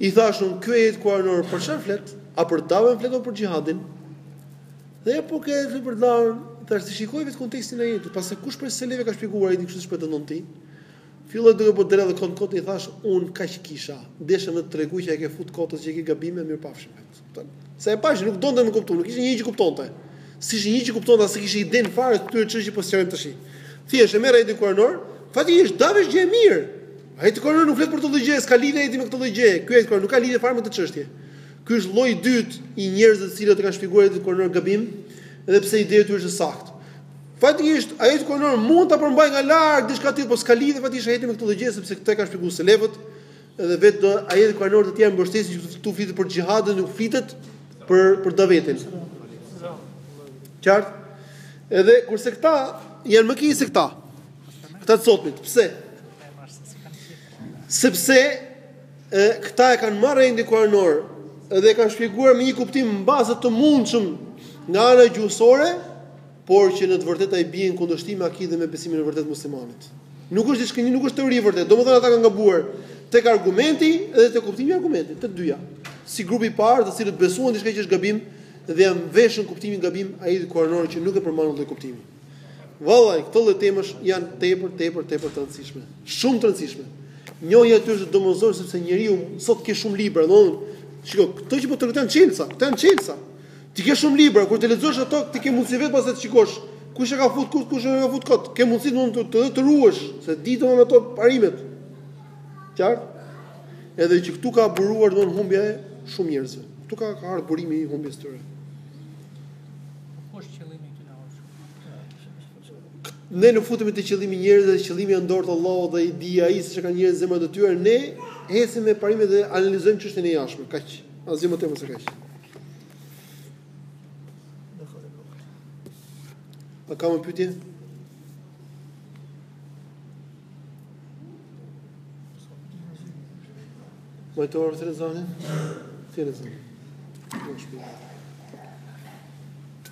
I thash un, ky ajet kuranor për çfarë flet? A për davën flet apo për xhihadin? Tha apo që flet për davën, thash ti shikoj vetë kontekstin e ajetit, pastaj kush prej selefëve ka shpjeguar ajetin kështu si pretendon ti? Filloi duke u përdredhë kot kot i thash, un kaq kisha, desha të tregoj që e ke fut kot ose që e ke gabim, mirëpafshim. Se e pashë nuk donte të më kuptojë, nuk ishte në gjendje që kuptonte. S'ishte në gjendje që kuptonte, as kishte iden fare të këtyre çështjeve po sqarojmë tash. Thjesht e merr ajetin kuranor, faktikisht dava është gjë e mirë. Ajeti kuranor nuk flet për këtë lloj gjëje, s'ka lidhje ajeti me këtë lloj gjëje. Ky ajet kuranor nuk ka lidhje fare me këtë çështje. Ky është lloji i dytë i njerëzve të cilët e kanë shpjeguar ajetin kuranor gabim, edhe pse ideja e tyre është e saktë. Faktikisht ajeti kuranor mund ta përmbajë nga larg diçka të tillë, por s'ka lidhje faktikisht ajeti me këtë lloj gjëje sepse këtë e kanë shpjeguar selefët. Edhe vetë ato ajete kuranore të tjera mbështesin që këtu flitet për xhihadin, nuk flitet për për davetin. Qartë? Edhe kurse këta janë më keq sesa këta. Këta që do t'sotmit. Pse? Sepse e, këta e kanë marrë ajetin kuranor dhe e kanë shpjeguar me një kuptim mbase të mundshëm nga ana gjuhësore, por që në të vërtetë ai bie në kundërshtim me akiden dhe me besimin e vërtetë të muslimanit. Nuk është diçka, nuk është teori e vërtetë. Domethënë ata kanë gabuar tek argumenti dhe tek kuptimi i argumentit, të dyja. Si grupi i parë, të cilët besuan diçka që është gabim dhe ia veshën kuptimin gabim, ajetit kuranor që nuk e përmban atë kuptimin. Vallai, këto lloj temash janë tepër, tepër, tepër të rëndësishme. Shumë të rëndësishme. Njohja e tyre është e domosdoshme sepse njeriu sot ke shumë libra, domthonë, shikoj, këto që po tregojmë janë çelsa, këto janë çelsa. Ti ke shumë libra, kur të lexosh ato, ti ke mundësi vetë pastaj të shikosh kush e ka fut kush, kush e ka fut kot. Ke mundësi domun të të, të ruash, se di domun ato parimet. Qartë? Edhe që këtu ka buruar domun humbja e shumë njerëzve. Këtu ka ka ardhur burimi i humbjes së tyre. Ne nuk futemi te qëllimi i njerëzve, dhe qëllimet janë në dorë të Allahut dhe i di Ai se çka kanë njerëzit në zemrat e tyre. Ne ecim me parime dhe analizojmë çështjen e jashtme. Kaq. Asgjë më tepër se kaq. A ka më pyetje? Po të orë të rezonin? Të rezonin. Të rezonin.